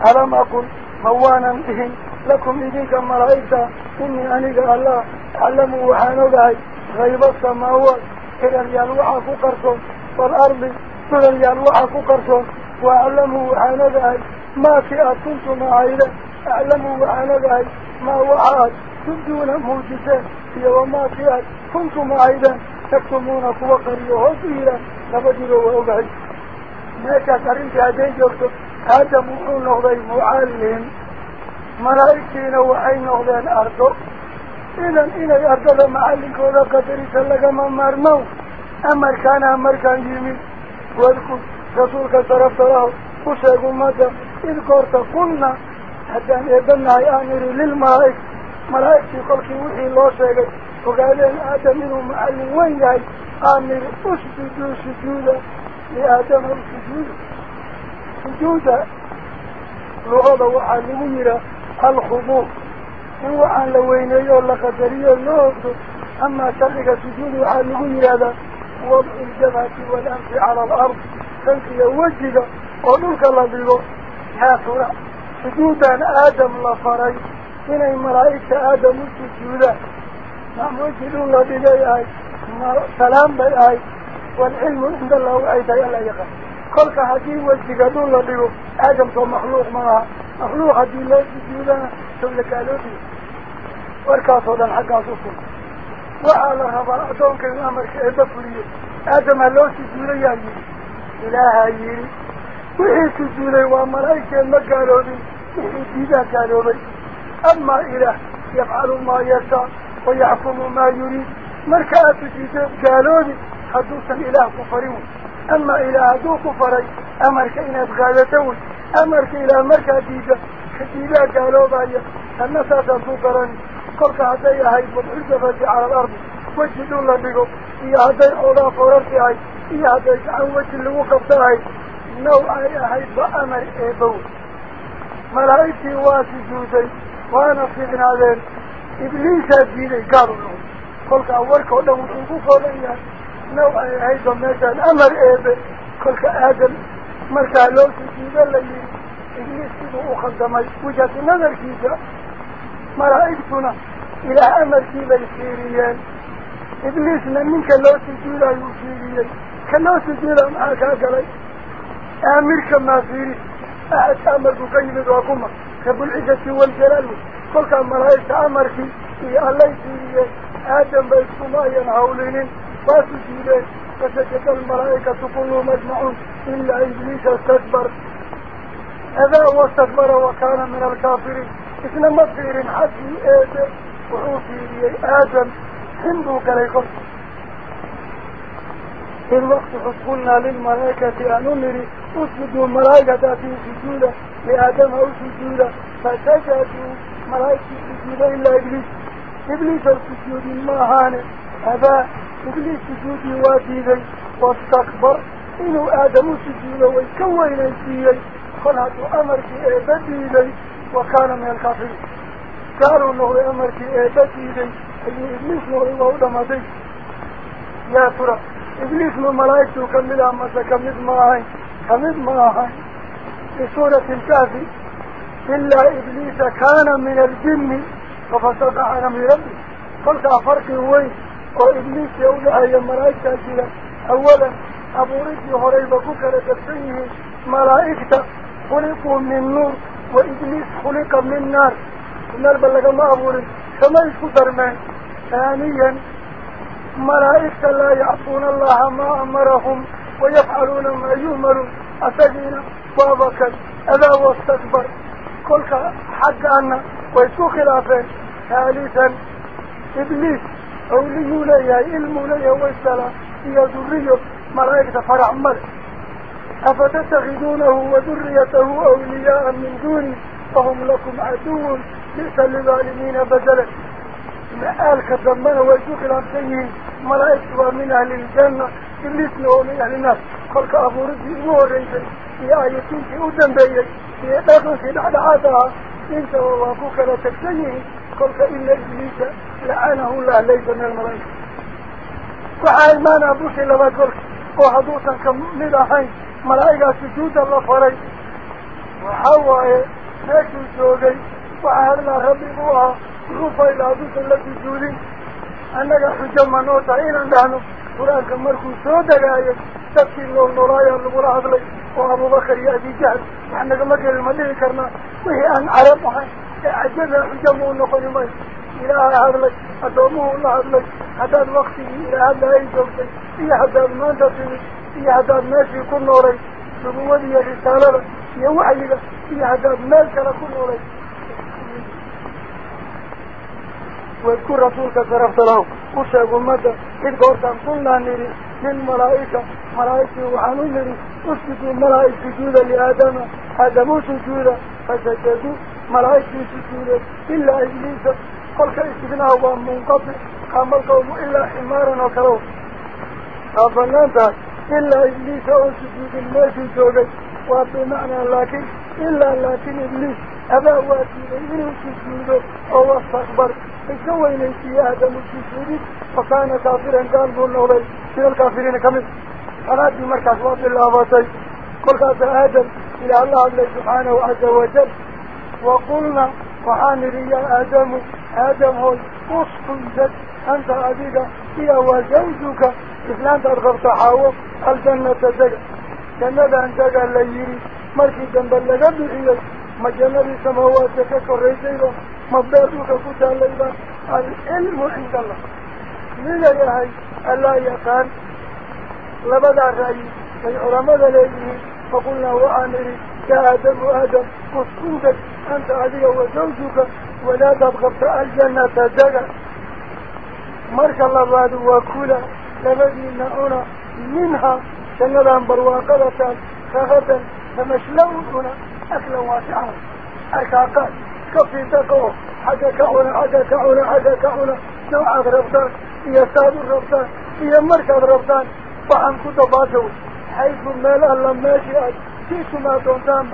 ألم أقل موانا بهم لكم إذنك ملائكة إني أنيك الله أعلموا وحانوغاي غيب السماوات. إلى اليالوحة فقرصون والأرض إلى اليالوحة فقرصون وأعلموا وحانوغاي ما في أكنتم عيدا أعلموا وعنقاي ما وعاد تبدون موجسان هي وما فيها كنتم أيضا تكتمون قوقري وهديرا نبدلوا وأقعي ما كانت هذين جوكتو هذا مؤون نغضي معاليهم ملائكين وحين نغضي الأرض. إذن إن الأرض معالين كودا قدري سلق من مرمو أمر كان أمر كان يمين واذكر رسولك صرفت له وشيقوا مدى إذ قرت قلنا haddaan eebanahay aan idhi lilmalaa'ik malaa'igtii kolkii wixii loo sheegay ogaadeen aadam inuu macallin weyn yahay aan idhi usjuduu sujuuda liaadama usujuuda sujuuda luqada waxaa lagu yihaa alkhuduuc إن وحان لوين أيها اللقدرية النهض أما شرق سجون وحان لهم هذا وضع الجبهة والأنف على الأرض. فانكي يوجد قلوك يا هاتورا سجودا آدم لفري إن مرائك آدم السجودة نعم وجدوا الله لبيض أي سلام بي أي والعلم عند الله أيضا يلا يقف قلك هذه الله لبيض آدم سو مخلوق معها مخلوق هذه لا سجودا ثم كالوبي وركاسو دان حقا سوكم وعلى ربا أدونك الأمر كيبا فلي. آدم اللو سجوري يا يري يعني. إله يري وحي سجوري وملايك المقالوبي وحي ديدا كالوبي أما إله يفعل ما يشاء ويحكم ما يريد. مركاة جيدا كالوبي حدوثا إله كفريم. أما إله دو كفري أمرك إنا بغادتون أمرك إلى مركاة جيدا. إلا قالوا بأي الناس أسلوا قراني قلت هذي هاي فضحي سفاتي على الأرض. وجدوا الله بيقوا إيا هذي أولا فورتي هاي. إيا هذي عن وجه اللي وقفت هاي. نوع أي هاي بأمر إيبو. ملايكي واسي جوزي وأنا في غنالين إبليس أبيلي قالوا له. قلت أولك ولا مطلقوا فوريا نوع أي هاي بأمر إيبو. قلت آدم مركا لوكي جيدا لليه إبليس أخذ وجهة نظر كيسا ملائكتنا إلى أمر كيبا السيريان إبليس منك لو سجود السيريان كان لو سجود معك أقلي آمرك ما فيه أحد أمرك قيمة وكما رب العزة والجلال كل كان ملائكة أمرك aadam ba iskuma ayan hawlinin waa sujuudeen fasajada almalaa'ikatu kulluhum ajmacuun ilaa ibliisa istakbar adaa wastakbara wa kaana min alkaafiriin isna ma fiirin xaggii eebe wuxuu fiiriyey aadam xin buu galay kolka إذ وقت قلنا للملائكة أن أمري. أسجدوا ملائكة في سجودة. لآدم أو سجودة. فسجدوا ملائكة سجودة إلا إبليس. إبليس السجود ما هان. هذا إبليس سجود واديذي واستكبر. إنه آدم سجود ويكوين يسيي قلت أمرك إيبديذي وكان من الكافرين. قالوا أنه أمرك إيبديذي أي إبليس نوعي وهو يا ترى إبليس من ملائكته كمل أمسا كمل معهين كمل معهين في سورة الكافي إلا إبليس كان من الجن ففسق عن أمر ربي قلت فرق وين؟ وإبليس يولها يا ملائكة أولا. أبو رجي هريبا كوكرة تفسيه ملائكة. خلقوا من نور وإبليس خلق من نار. النار بلغ ما أبو رجي كما يشكو درمان ثانيا ملائكة لا يعصون الله ما أمرهم ويفعلون ما يؤمرون. أسجين وابكا أذا واستكبر. كل حق أن ويسو خلافين ثالثا إبليس أولي لي علم لي والسلام هي ذرية. ملائكة فرع ملك. أفتتخذونه وذريته أولياء من دوني فهم لكم عدو ليس للظالمين بدلا. مآل كدمنا ويسوك الأمسيين ملائكة من أهل الجنة إبليس له من أهل الناس خلق أبو رجي موريسي في آيتين في أدن بيي في داخل في دعدعاتها إنت وواقوك لا تكسيه خلق إلا إبليس لعنه الله ليس من الملائكة. وحاي ما نبوش إلا ما قلت وحدوثا كمدحين ملائكة سجود الله فري وحواي ناكو جوغي وحالنا ربي بوها ma noo tahay inaan dhahno qur-aanka markuu soo dagaayay dadkii nool noolaayaa lagula hadlay oo abubakar iyo abijahl wax nagama gelin ma dhihi karnaa wixii aan carab ahayn ee cajada xujo mau noqoni mayo ilaaha hadlay addoomuhu la hadlay haddaad waktigii ilaa hadla ay joogtay iyo haddaad maanta timid noolay nubuwada iyo risaalada iyo waxyiga iyo haddaad meel kale ku noolay واذكر رسولك صرفت له وشاق مدى إذ قرصا قلنا نري. من ملائكة. ملائكة وحنو نري. أسجدوا ملائكة سجودا لآدم. آدم سجودا. فسجدوا. ملائكة سجودا. إلا إبليس. قلت استثناء منقطع قام القوم إلا حمارا وكروا أفنانتا إلا إبليس أو سجود الناس جودا وبمعنى لكن إلا لكن إبليس أبا واتي إنه سجودا أو استكبر إسوين في آدم السجود وكان كافرا قال بول نولي من الكافرين كمثل. أراد بمركز وضع الله وطي قل قال آدم إلى الله سبحانه عز وجل. وقلنا وحانري يا آدم آدم هو أسكن أنت أبيك هي وزوجك. إسلام ترغب تحاوه الجنة تدق جنة أن تقع ليري مركي جنب لقد إليك ما جنة سماواتك كريسيبا مبادوك كتا ليبا العلم عند الله من يهي ألا يقان لبدا رأي في علماء ليه فقلنا وآمري آدم آدم كسكوتك أنت علي وزوجك ولا تبغبت الجنة دقا مرك الله بعد وكولا لبدينا هنا منها سنلان برواقلة خغدا فمشلون أكلا واسعا. أركاقات كفي تقوه حاجة كعونا حاجة كعونا حاجة كعونا نوعات ربطان هي ساد الربطان هي مركز ربطان. وعن كتباته حيث المال الله ماشي كيسو ما دونتان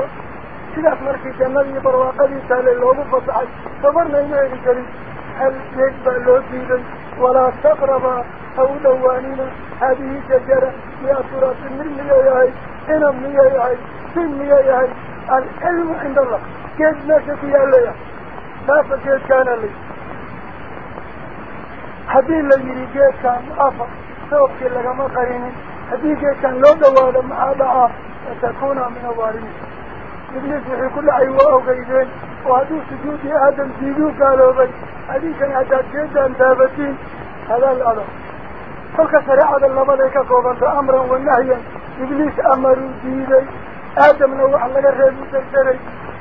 سلاح مركي جنبي برواقدي تالي اللوغو فتحي صبرنا إنه كريم له ديدا ولا تقرب أو دوانينا هذه شجرة يا ترى من يهي هنا مية يهي سن يهي العلم عند الله. كيف نشك يا ليه ما فكيت كان لي حدين اللي يريد كان أفا سوف كلا ما قريني. حدين كان لو دوال مع دعا فتكون من الظالمين. إبليس في كل عيوة وغيبين وهذا سجود آدم سيدو قالوا بي هذيك الأداد جيدا دابتين هذا الأرض فلك سرع هذا اللبليك أمرا ونهيا إبليس أمر ديدي آدم نوع لك الرئيس السري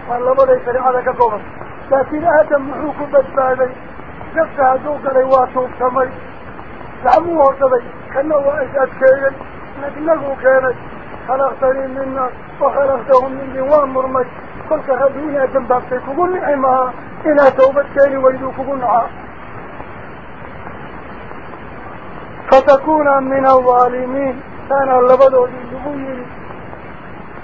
واللبلي سرع لك قوبانت لكن آدم محوك بسبابي جفت هذوك لي واتوب سمي لعموه سبي كان هو أساد كيلا لكنه كانت خلقتني منا وخلقتهم من دوان مرمج. كل كهدي إنا جنبابتي كبول نعمة إنا توبت كيني ويدو كبول نعمة فتكون من الظالمين. كان اللبدو دي لبويني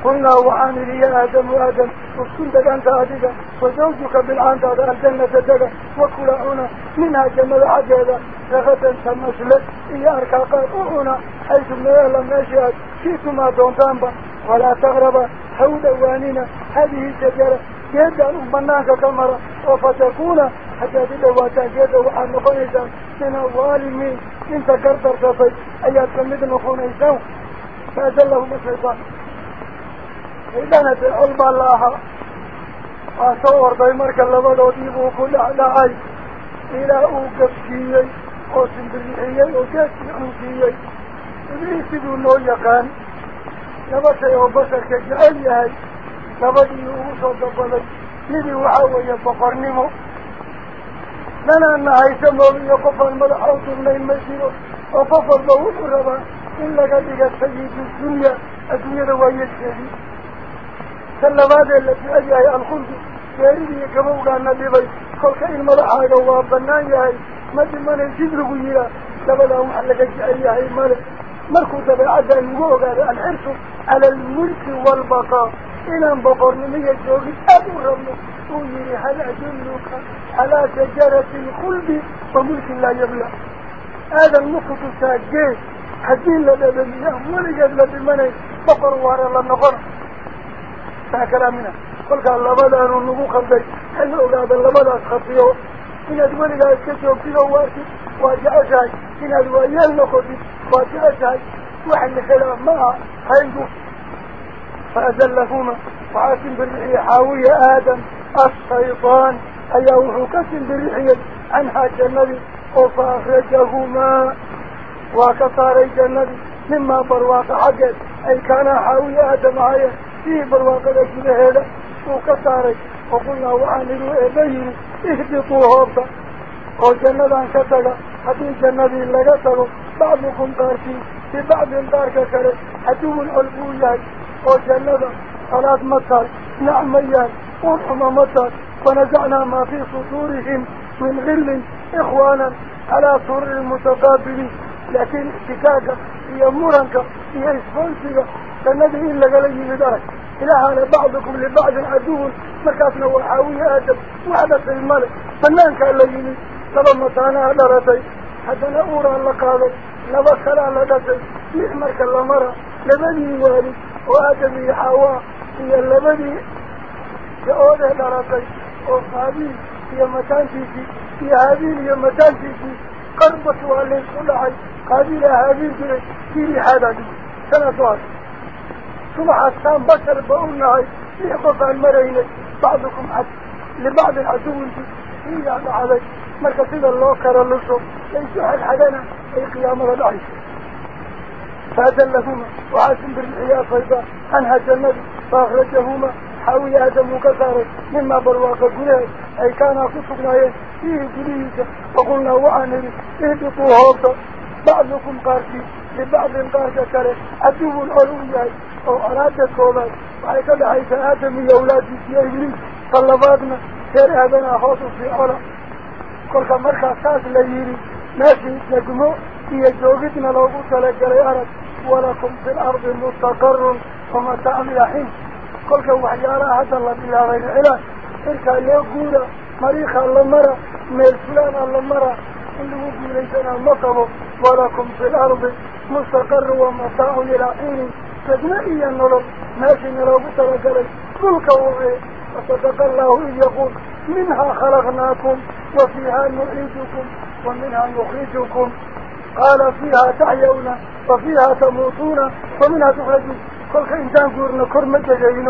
قلنا وعن لي آدم وآدم. وكنتك أنت آدقة وزوجك بالعان تعدى الجنة جدقة وكل هنا منها جمل عجلة لغتا سمس لك إياركا قاقونا حيث من أهلا ناشيات شئتما دونتانبا ولا تغرب حول أوانينا هذه الشجرة جيدة أمناك كمرة وفتكون حتى تدواتا جيدة وحن خونيسا من الظالمين انت كرتر كفي أيها تمد نخونيسا فأزى له مسيطان إذا نتعلم الله أصور بمرك اللبضة وديبه كل أعلى. عي إلى أوقف شيئي قوسم بالنحيي وكاسم عنسيي إذا يسدون له يقان la ahaa waa soo orday marka labadoodii buu ku dhacdhacay ilaa uu gabsiiyey oo simbirixiyey oo geedkii cunsiiyey ibliis siduu noo yaqaan laba shay oo basarka jecel yahay labadii ugu soo gabaday midii waxaa weeye boqornimo danaan nahaysa moog iyo qofaan madaxa u turnayn ma jiro oo qof walba wuxuu rabaa in laga على الملك والبقاء. إلى أن بقر نمية جوغي أبو رمو. أميري هل أدلوك على شجرة الخلد وملك لا يبلع هذا المخطو ساجيه حدين لدى بنيه ولجد لدى مني. بقر وارى الله نقر ما كلامنا. قل كان لبدا أنه نبو خلبي حيث أولاد لبدا تخطيه إن أدواني لا يسكتهم كده وارتي واجعشاي إن أدواني اللقر واجعشاي وحن لكلا ما حيثوا فأزلهما فعاكم بالرحية حاوية آدم. الشيطان أيوه كسم بالرحية عنها جنبي وفأخرجهما وكثاري جنبي مما برواق حقه أي كان حاوية آدم عاية في برواق رجل هذا. وكثاري وقلنا وعن إليه. اهدطوا هربا وجنبان كثلا حتى جنبي قتلوا. بعضكم قارتين في بعض الدارك كره حدوه الألبوية. وجلده صلاة مطر. نعمية. وحمى مطر. ونزعنا ما في صدورهم من غل. إخوانا. على صور المتقابلين لكن اشتكاكا هي مرنكا هي اسفنسكا فالنبي إلا قلي بدارك إله على بعضكم لبعض عدوه مكاسنا وحاوية أدب وعدة الملك. فنانك اللي يلي طبعا مطانا على رتي حتى نقول الله قادر نبا خلا لدت يحمر كل مرة. لبدي واري وآدم يحوى هي اللبدي كأوده دراتي وصابي هي مكان تيجي هي هابيل هي مكان تيجي قربة والي كل حي قابيل هابيل في كيري حدا سنة واري صبح السام بشر بقولنا هاي يحبط إيه المرينة؟ بعضكم حد. لبعض العدو في هي إيه يعني على عليك مركزين الله كرلوشو. ليسوا حدنا أي قيامة العيشة فأدلهما وعاسم بالعياف أيضا عنها جمد فأخرجهما حاوي آدم وكثارة مما بالواقع قلها أي كان أخصبنا فيه جريجة وقلنا وعنري اهبطوا هوبا. بعضكم قاسي لبعض قاسي ترى أدوه الأولياء أو أراد الكوبات وعيك بحيس آدم يا أولادي في أهلي طلباتنا شرع بنا حوص في أولا كل مركز ساس ليري. ماشي نجمو هي جوجتنا لو قلت لك يا رب ولكم في الأرض مستقر وما تعمل حين قلت وحيارا هدى الله بالعين علاج إلك اللي قولة مريخ الله مرة ميسلان الله مرة. اللي وقل ليسنا المطلب ولكم في الأرض مستقر وما تعمل حين تجمعي النظر ماشي لو قلت لك كل كوهي فصدق الله إذ يقول منها خلقناكم وفيها نعيدكم ومنها نخرجكم. قال فيها تحيون وفيها تموتون ومنها تخرجون. قل كإنسان قرن كرمة جايين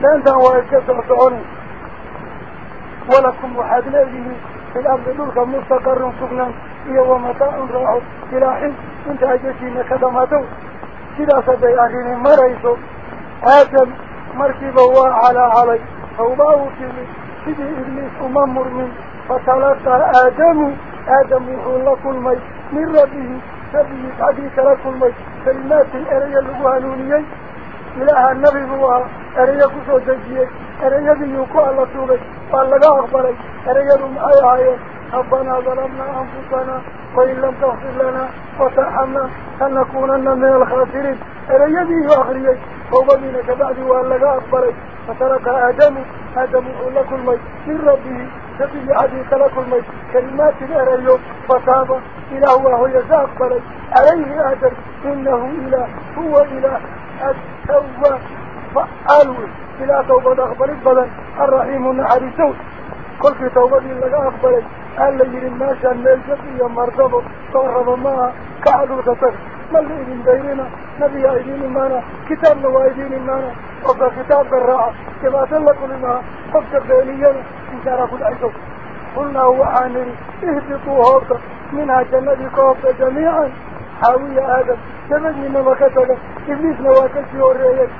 لأن ذا هو يكسر ولكم وحد لديه في الأرض دولك مستقر سبنا إيه ومطاع راح إلى حين انت أجسين كدماتو كذا سبي أخيني ما رئيسو آدم مركب هو على علي. فوضاه كمي سيدي إبليس أممر من فتلقى آدم آدم يقول لكل مي من ربه سبيه حديث لكل مي كلمات الأرية اللغوانونيين إله النبي هو أرية كسو تجيه أرية بيوكو الله توبي قال لك أخبري أرية معي ربنا ظلمنا أنفسنا وإن لم تغفر لنا وترحمنا لنكونن من الخاسرين. أرية بيه أخريي وبدينك بعد وأن لك أخبري فترك آدم آدم لك الميت. من ربه سبيل حديث لك الميت. كلمات الأريو فتاب إله وهو يساق بلد عليه آدم. إنه إله. هو إله. التوبة. فعلوه إلى توبة أخبر البلد. الرحيم النحرسون كل في توبة لك أخبرت ألا يري الناس الميجب إيا مرتبه صرف معها كعدو تتك ما اللي إذن بيننا؟ نبي أيدين مانا كتابنا وأيدين مانا وفا كتاب الراعة كما تلقوا لما قبت بينينا إن العيسو قلنا هو عامل. اهبطوا هوتا منها جنة كوفة جميعا. حاوية آدم. ما مكتك إبليس نواكسي وريك.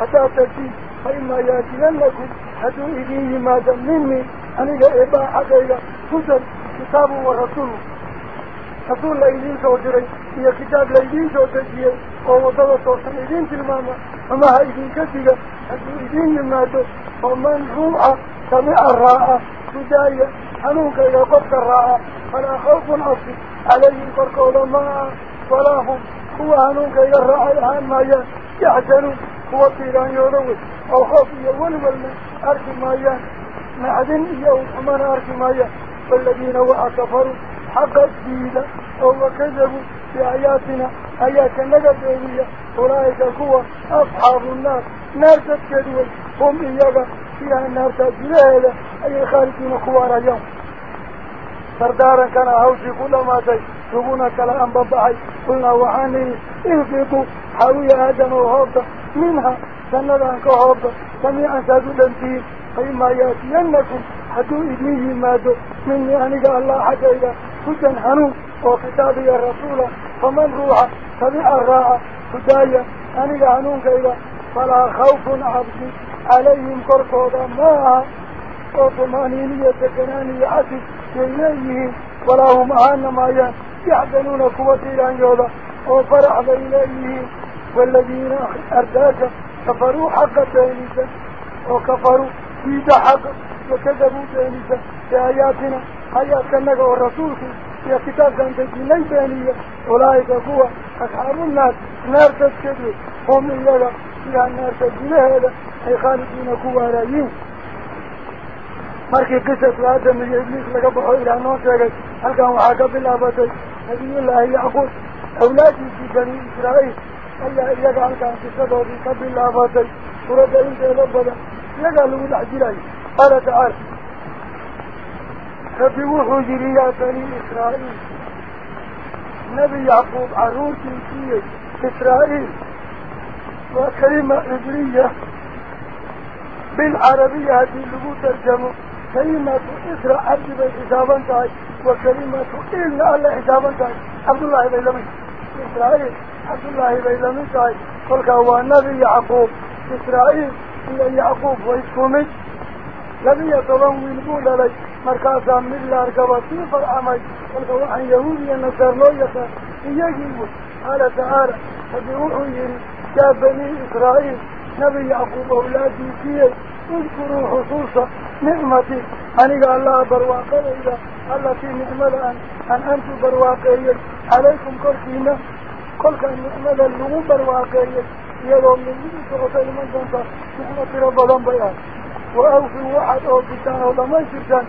حتى تأتي فإما يأتينكم. حتى إذيه ماذا مني أنيق إباء حقيقة هدى كتاب ورسول رسول لإذين سوجري هي كتاب لإذين سوجري ووضوة توصل إذين تلماما فما إذين كثيرا حتى إذين يماتوا ومن روح سمع الراء بداية حنوك إلى قبط الراء فلا خوف عصي عليهم فرقوا ما ولا هم. هو حنوك إلى الراء الآن ما يحزنون هو طيران يولوي أو خوف يولي والما أركي مايان معدن يوم أمان أركي مايان والذين وعى كفروا حق الدين. أو كذبوا بآياتنا. آيات النجدية أولئك هو أصحاب النار. نار تتكدوا هم إياك. فيها النار تجريها. أي خارجين خوار اليوم. سردارا كان هوشي كل ما تي سبونا كلا أنبضحي قلنا وحاني اهبطوا حاوي آدم وهوضة منها سنة كهوضة سميعا سادو دنتين فإما يأتينكم حدو إذنه مادو مني أنك الله حقيقا كتن حنون وكتابي الرسول فمن روح تبع الراعة هدايا أنك حنون كيدا فلا خوف عبد عليهم كركودا ما وطمانينية كنانية عدد إليه ولا هم عانا ما يحزنون قوة يوضا وفرح إليه والذين أرداك كفروا حق تانيسا وكفروا بيد حق وكذبوا ذلك بآياتنا حيات كنك ورسولك يا كتاب أنت جنين بانية أولئك هو أصحاب الناس. نار تسكدوا هم إلا يا النار تسكدوا هذا. أي خالدين كوا رأيين. مركي قصة الآدم اللي إبليس لك أبو إلى نوت لك هل كان وحاك بالعبادي نبي الله يعقوب. أولادي في بني إسرائيل. ألا إلا كان قصة الله بالعبادي ورد إنت ربنا qaala tacaala rabbi wuxuu yidhi yaa bani israa'iil nebi yacquub carruurtii siiyey israa'iil waa kelima cibriya بالعربية هذه اللغو ترجمة. كلمة إسراء عبد بي حسابا تاي وكلمة إلا الله حسابا تاي عبد الله بيلمي إسرائيل. عبد الله بيلمي تاي قلت هو النبي يعقوب. إسرائيل. إلا يعقوب ويسكمي لم يطلعوا ويلقوا لي مركزا من الله في فرعمي قلت هو عن يهودي النصر يسر يجيبوا قال تعالى فبيوحوا يري يا بني إسرائيل. نبي يعقوب أولادي فيه. اذكروا خصوصا نعمتي. أني الله برواقه إذا التي نعمة أن, أن أنتم برواقية عليكم كل كينا كل كان نعمة اللغو برواقية يدوم من ذلك سعطي من جنطة نعمة رب بيان وأوفي واحد أو بيتان أو لما يشركان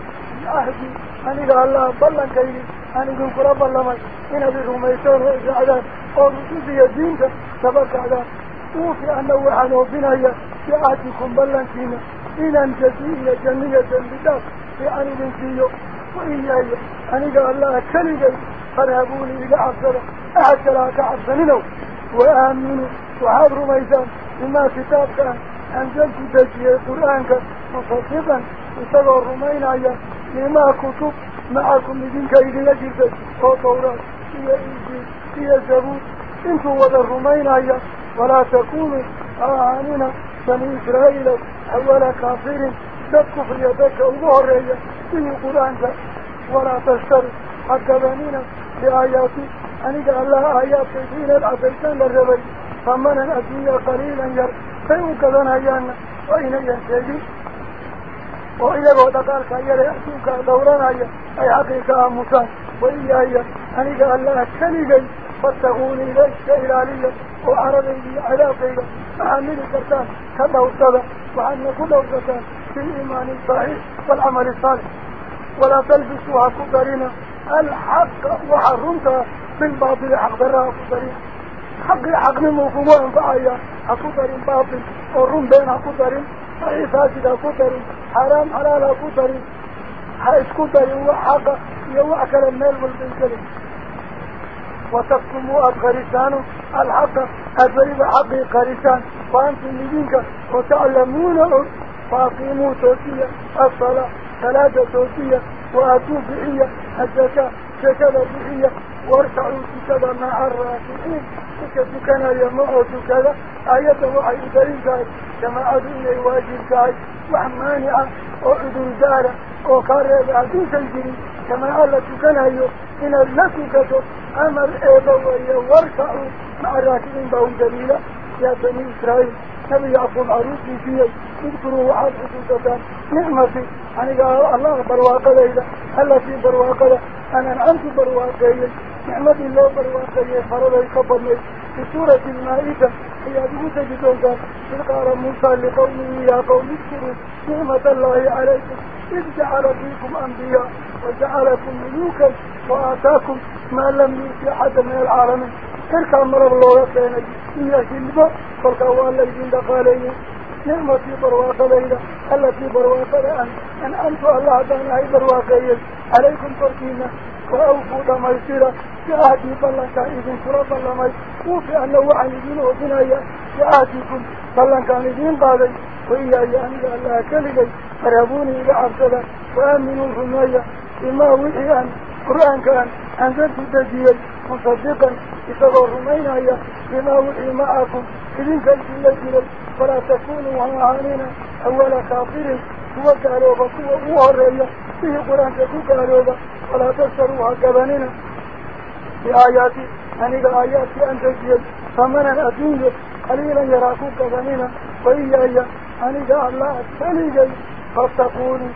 أهدي أني الله بلن كيري أني قلت رب الله إن أبي رميسان وإسعادان أو رسوسي يدينك سبك عدان وفي أنه وحنو بنايا في عهدكم بلنكينا إن أنجزي جميع البداف في أن ننسيه وإياي أني الله كلجي فارهبوني إلى عبدالله أحد لا كعبدالله وآمنوا وحضروا ميزان بما كتابك أنزلت تجيه قرآنك مصدقا. وتغى الرمين لما كتب معكم لدين كيد لجرد أو توراة هي إنجيل هي زبور. أنتوا وذا الرمين هيا ولا تكونوا آهاننا بني إسرائيل أول كافر. في يدك وظهرية في قرآنك ولا تشتروا حتى بنينا بآياتي. أنك الله آيات كثيرا العبيتان للربي فمنا أدنيا قليلا ير فيوك ذنا يانا وإن ينتهي وإذا دقال كيري أسوك دورنا أي حقيقة أمسان وإياي أنك الله كنيجي فاتقوني ليس إلالية وعربي علاقية محمد كرتان كدوسة وأن كدوسة في الإيمان الصحيح والعمل الصالح ولا تلبسوا كدرنا الحق وحرمتها بالباطل حق درها كدرين حق حق نموكم وانفعيا كدرين باطل. ورم بين كدرين صحيح فاسد كدرين حرام حلال حيث كدرين وحق يوعكل المال والبنكرين وتكتموا أبغرسان الحق أبريب حق قرسان وأنتم لدينك وتعلمون. فاقيموا توسية. الصلاة. ثلاثة توسية. وأتوا بحية. الزكاة. زكاة بحية واركعوا سكذا مع الراكعين سكتكنا يمعوا سكذا آية وحي دليل كما أدعي واجب كاي وحمانعة وعدو دارة وقارب عدو سيجري كما ألا تكنهيو إن لسكتو أمر إيبوية واركعوا مع الراكعين بهم دليلة يا بني إسرائيل. نبي يعفو عروسي فيه اذكروا وعاد حدودتان نعمتي أنا قال الله برواقة ليلة هلا في برواقة أنا أنت برواقة نعمتي الله برواقة فرضي قبل في سورة المائدة هي تجدون إذ قال موسى لقومه يا قوم اذكروا نعمة الله عليكم. إذ جعل فيكم أنبياء وجعلكم ملوكا وآتاكم ما لم يؤتي أحد من العالمين. تلك أمر الله كان. هي شلبة فالكوان ليدين دقالين نعمتي ليلة التي برواقة أن أن أنتوا الله دانا هاي برواقة عليكم فرقينا وأوفوا دميسيرا جاهدي بلنك إذن كرة بلمي وفي أنه وعنيدين وبنايا جاهديكم بلنك عنيدين قادي وإياي أن الله كلي فرهبوني إلى عبدالله وآمنوا الرمية بما وحي أن قرآن كان أنزلت تجيل مصدقا إسغوا رمينا بما وحي معكم إذن كنت لجل فلا تكونوا وعانينا أول كافر. هو كالوبا هو مهرية فيه قرآن تكون كالوبا ولا تشتروها كبننا بآياتي أنك آياتي أن تجيل فمنا أدوية قليلا يراكو كبننا وإيايا أنك الله تليجي فاتقوني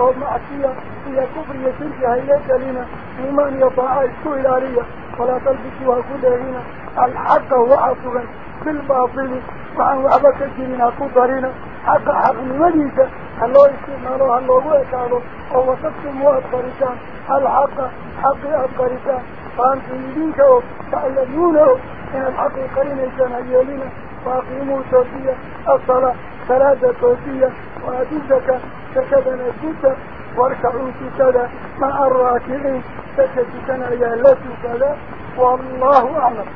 معصية هي كفر يسلك هي كلمة إيمان يطاع إسكإلالية ولا تلبسوها كلهنا الحق هو عصبا بالباطل وعن وعبك الجنين كدرين حق حق المديسة الله استعماله الله ويكاله؟ أو وصفتم وأطفرسان الحق حق؟ أطفرسان فأنتم يدينك تعلمونه. إن الحق قرين إنسان هيالنا فأقيموا توفية الصلاة. ثلاثة توفية وأدو زكاة سكدنا الجدة واركعوا سكدا مع الراكعين سكدتنا يا لسكدا والله أعلم.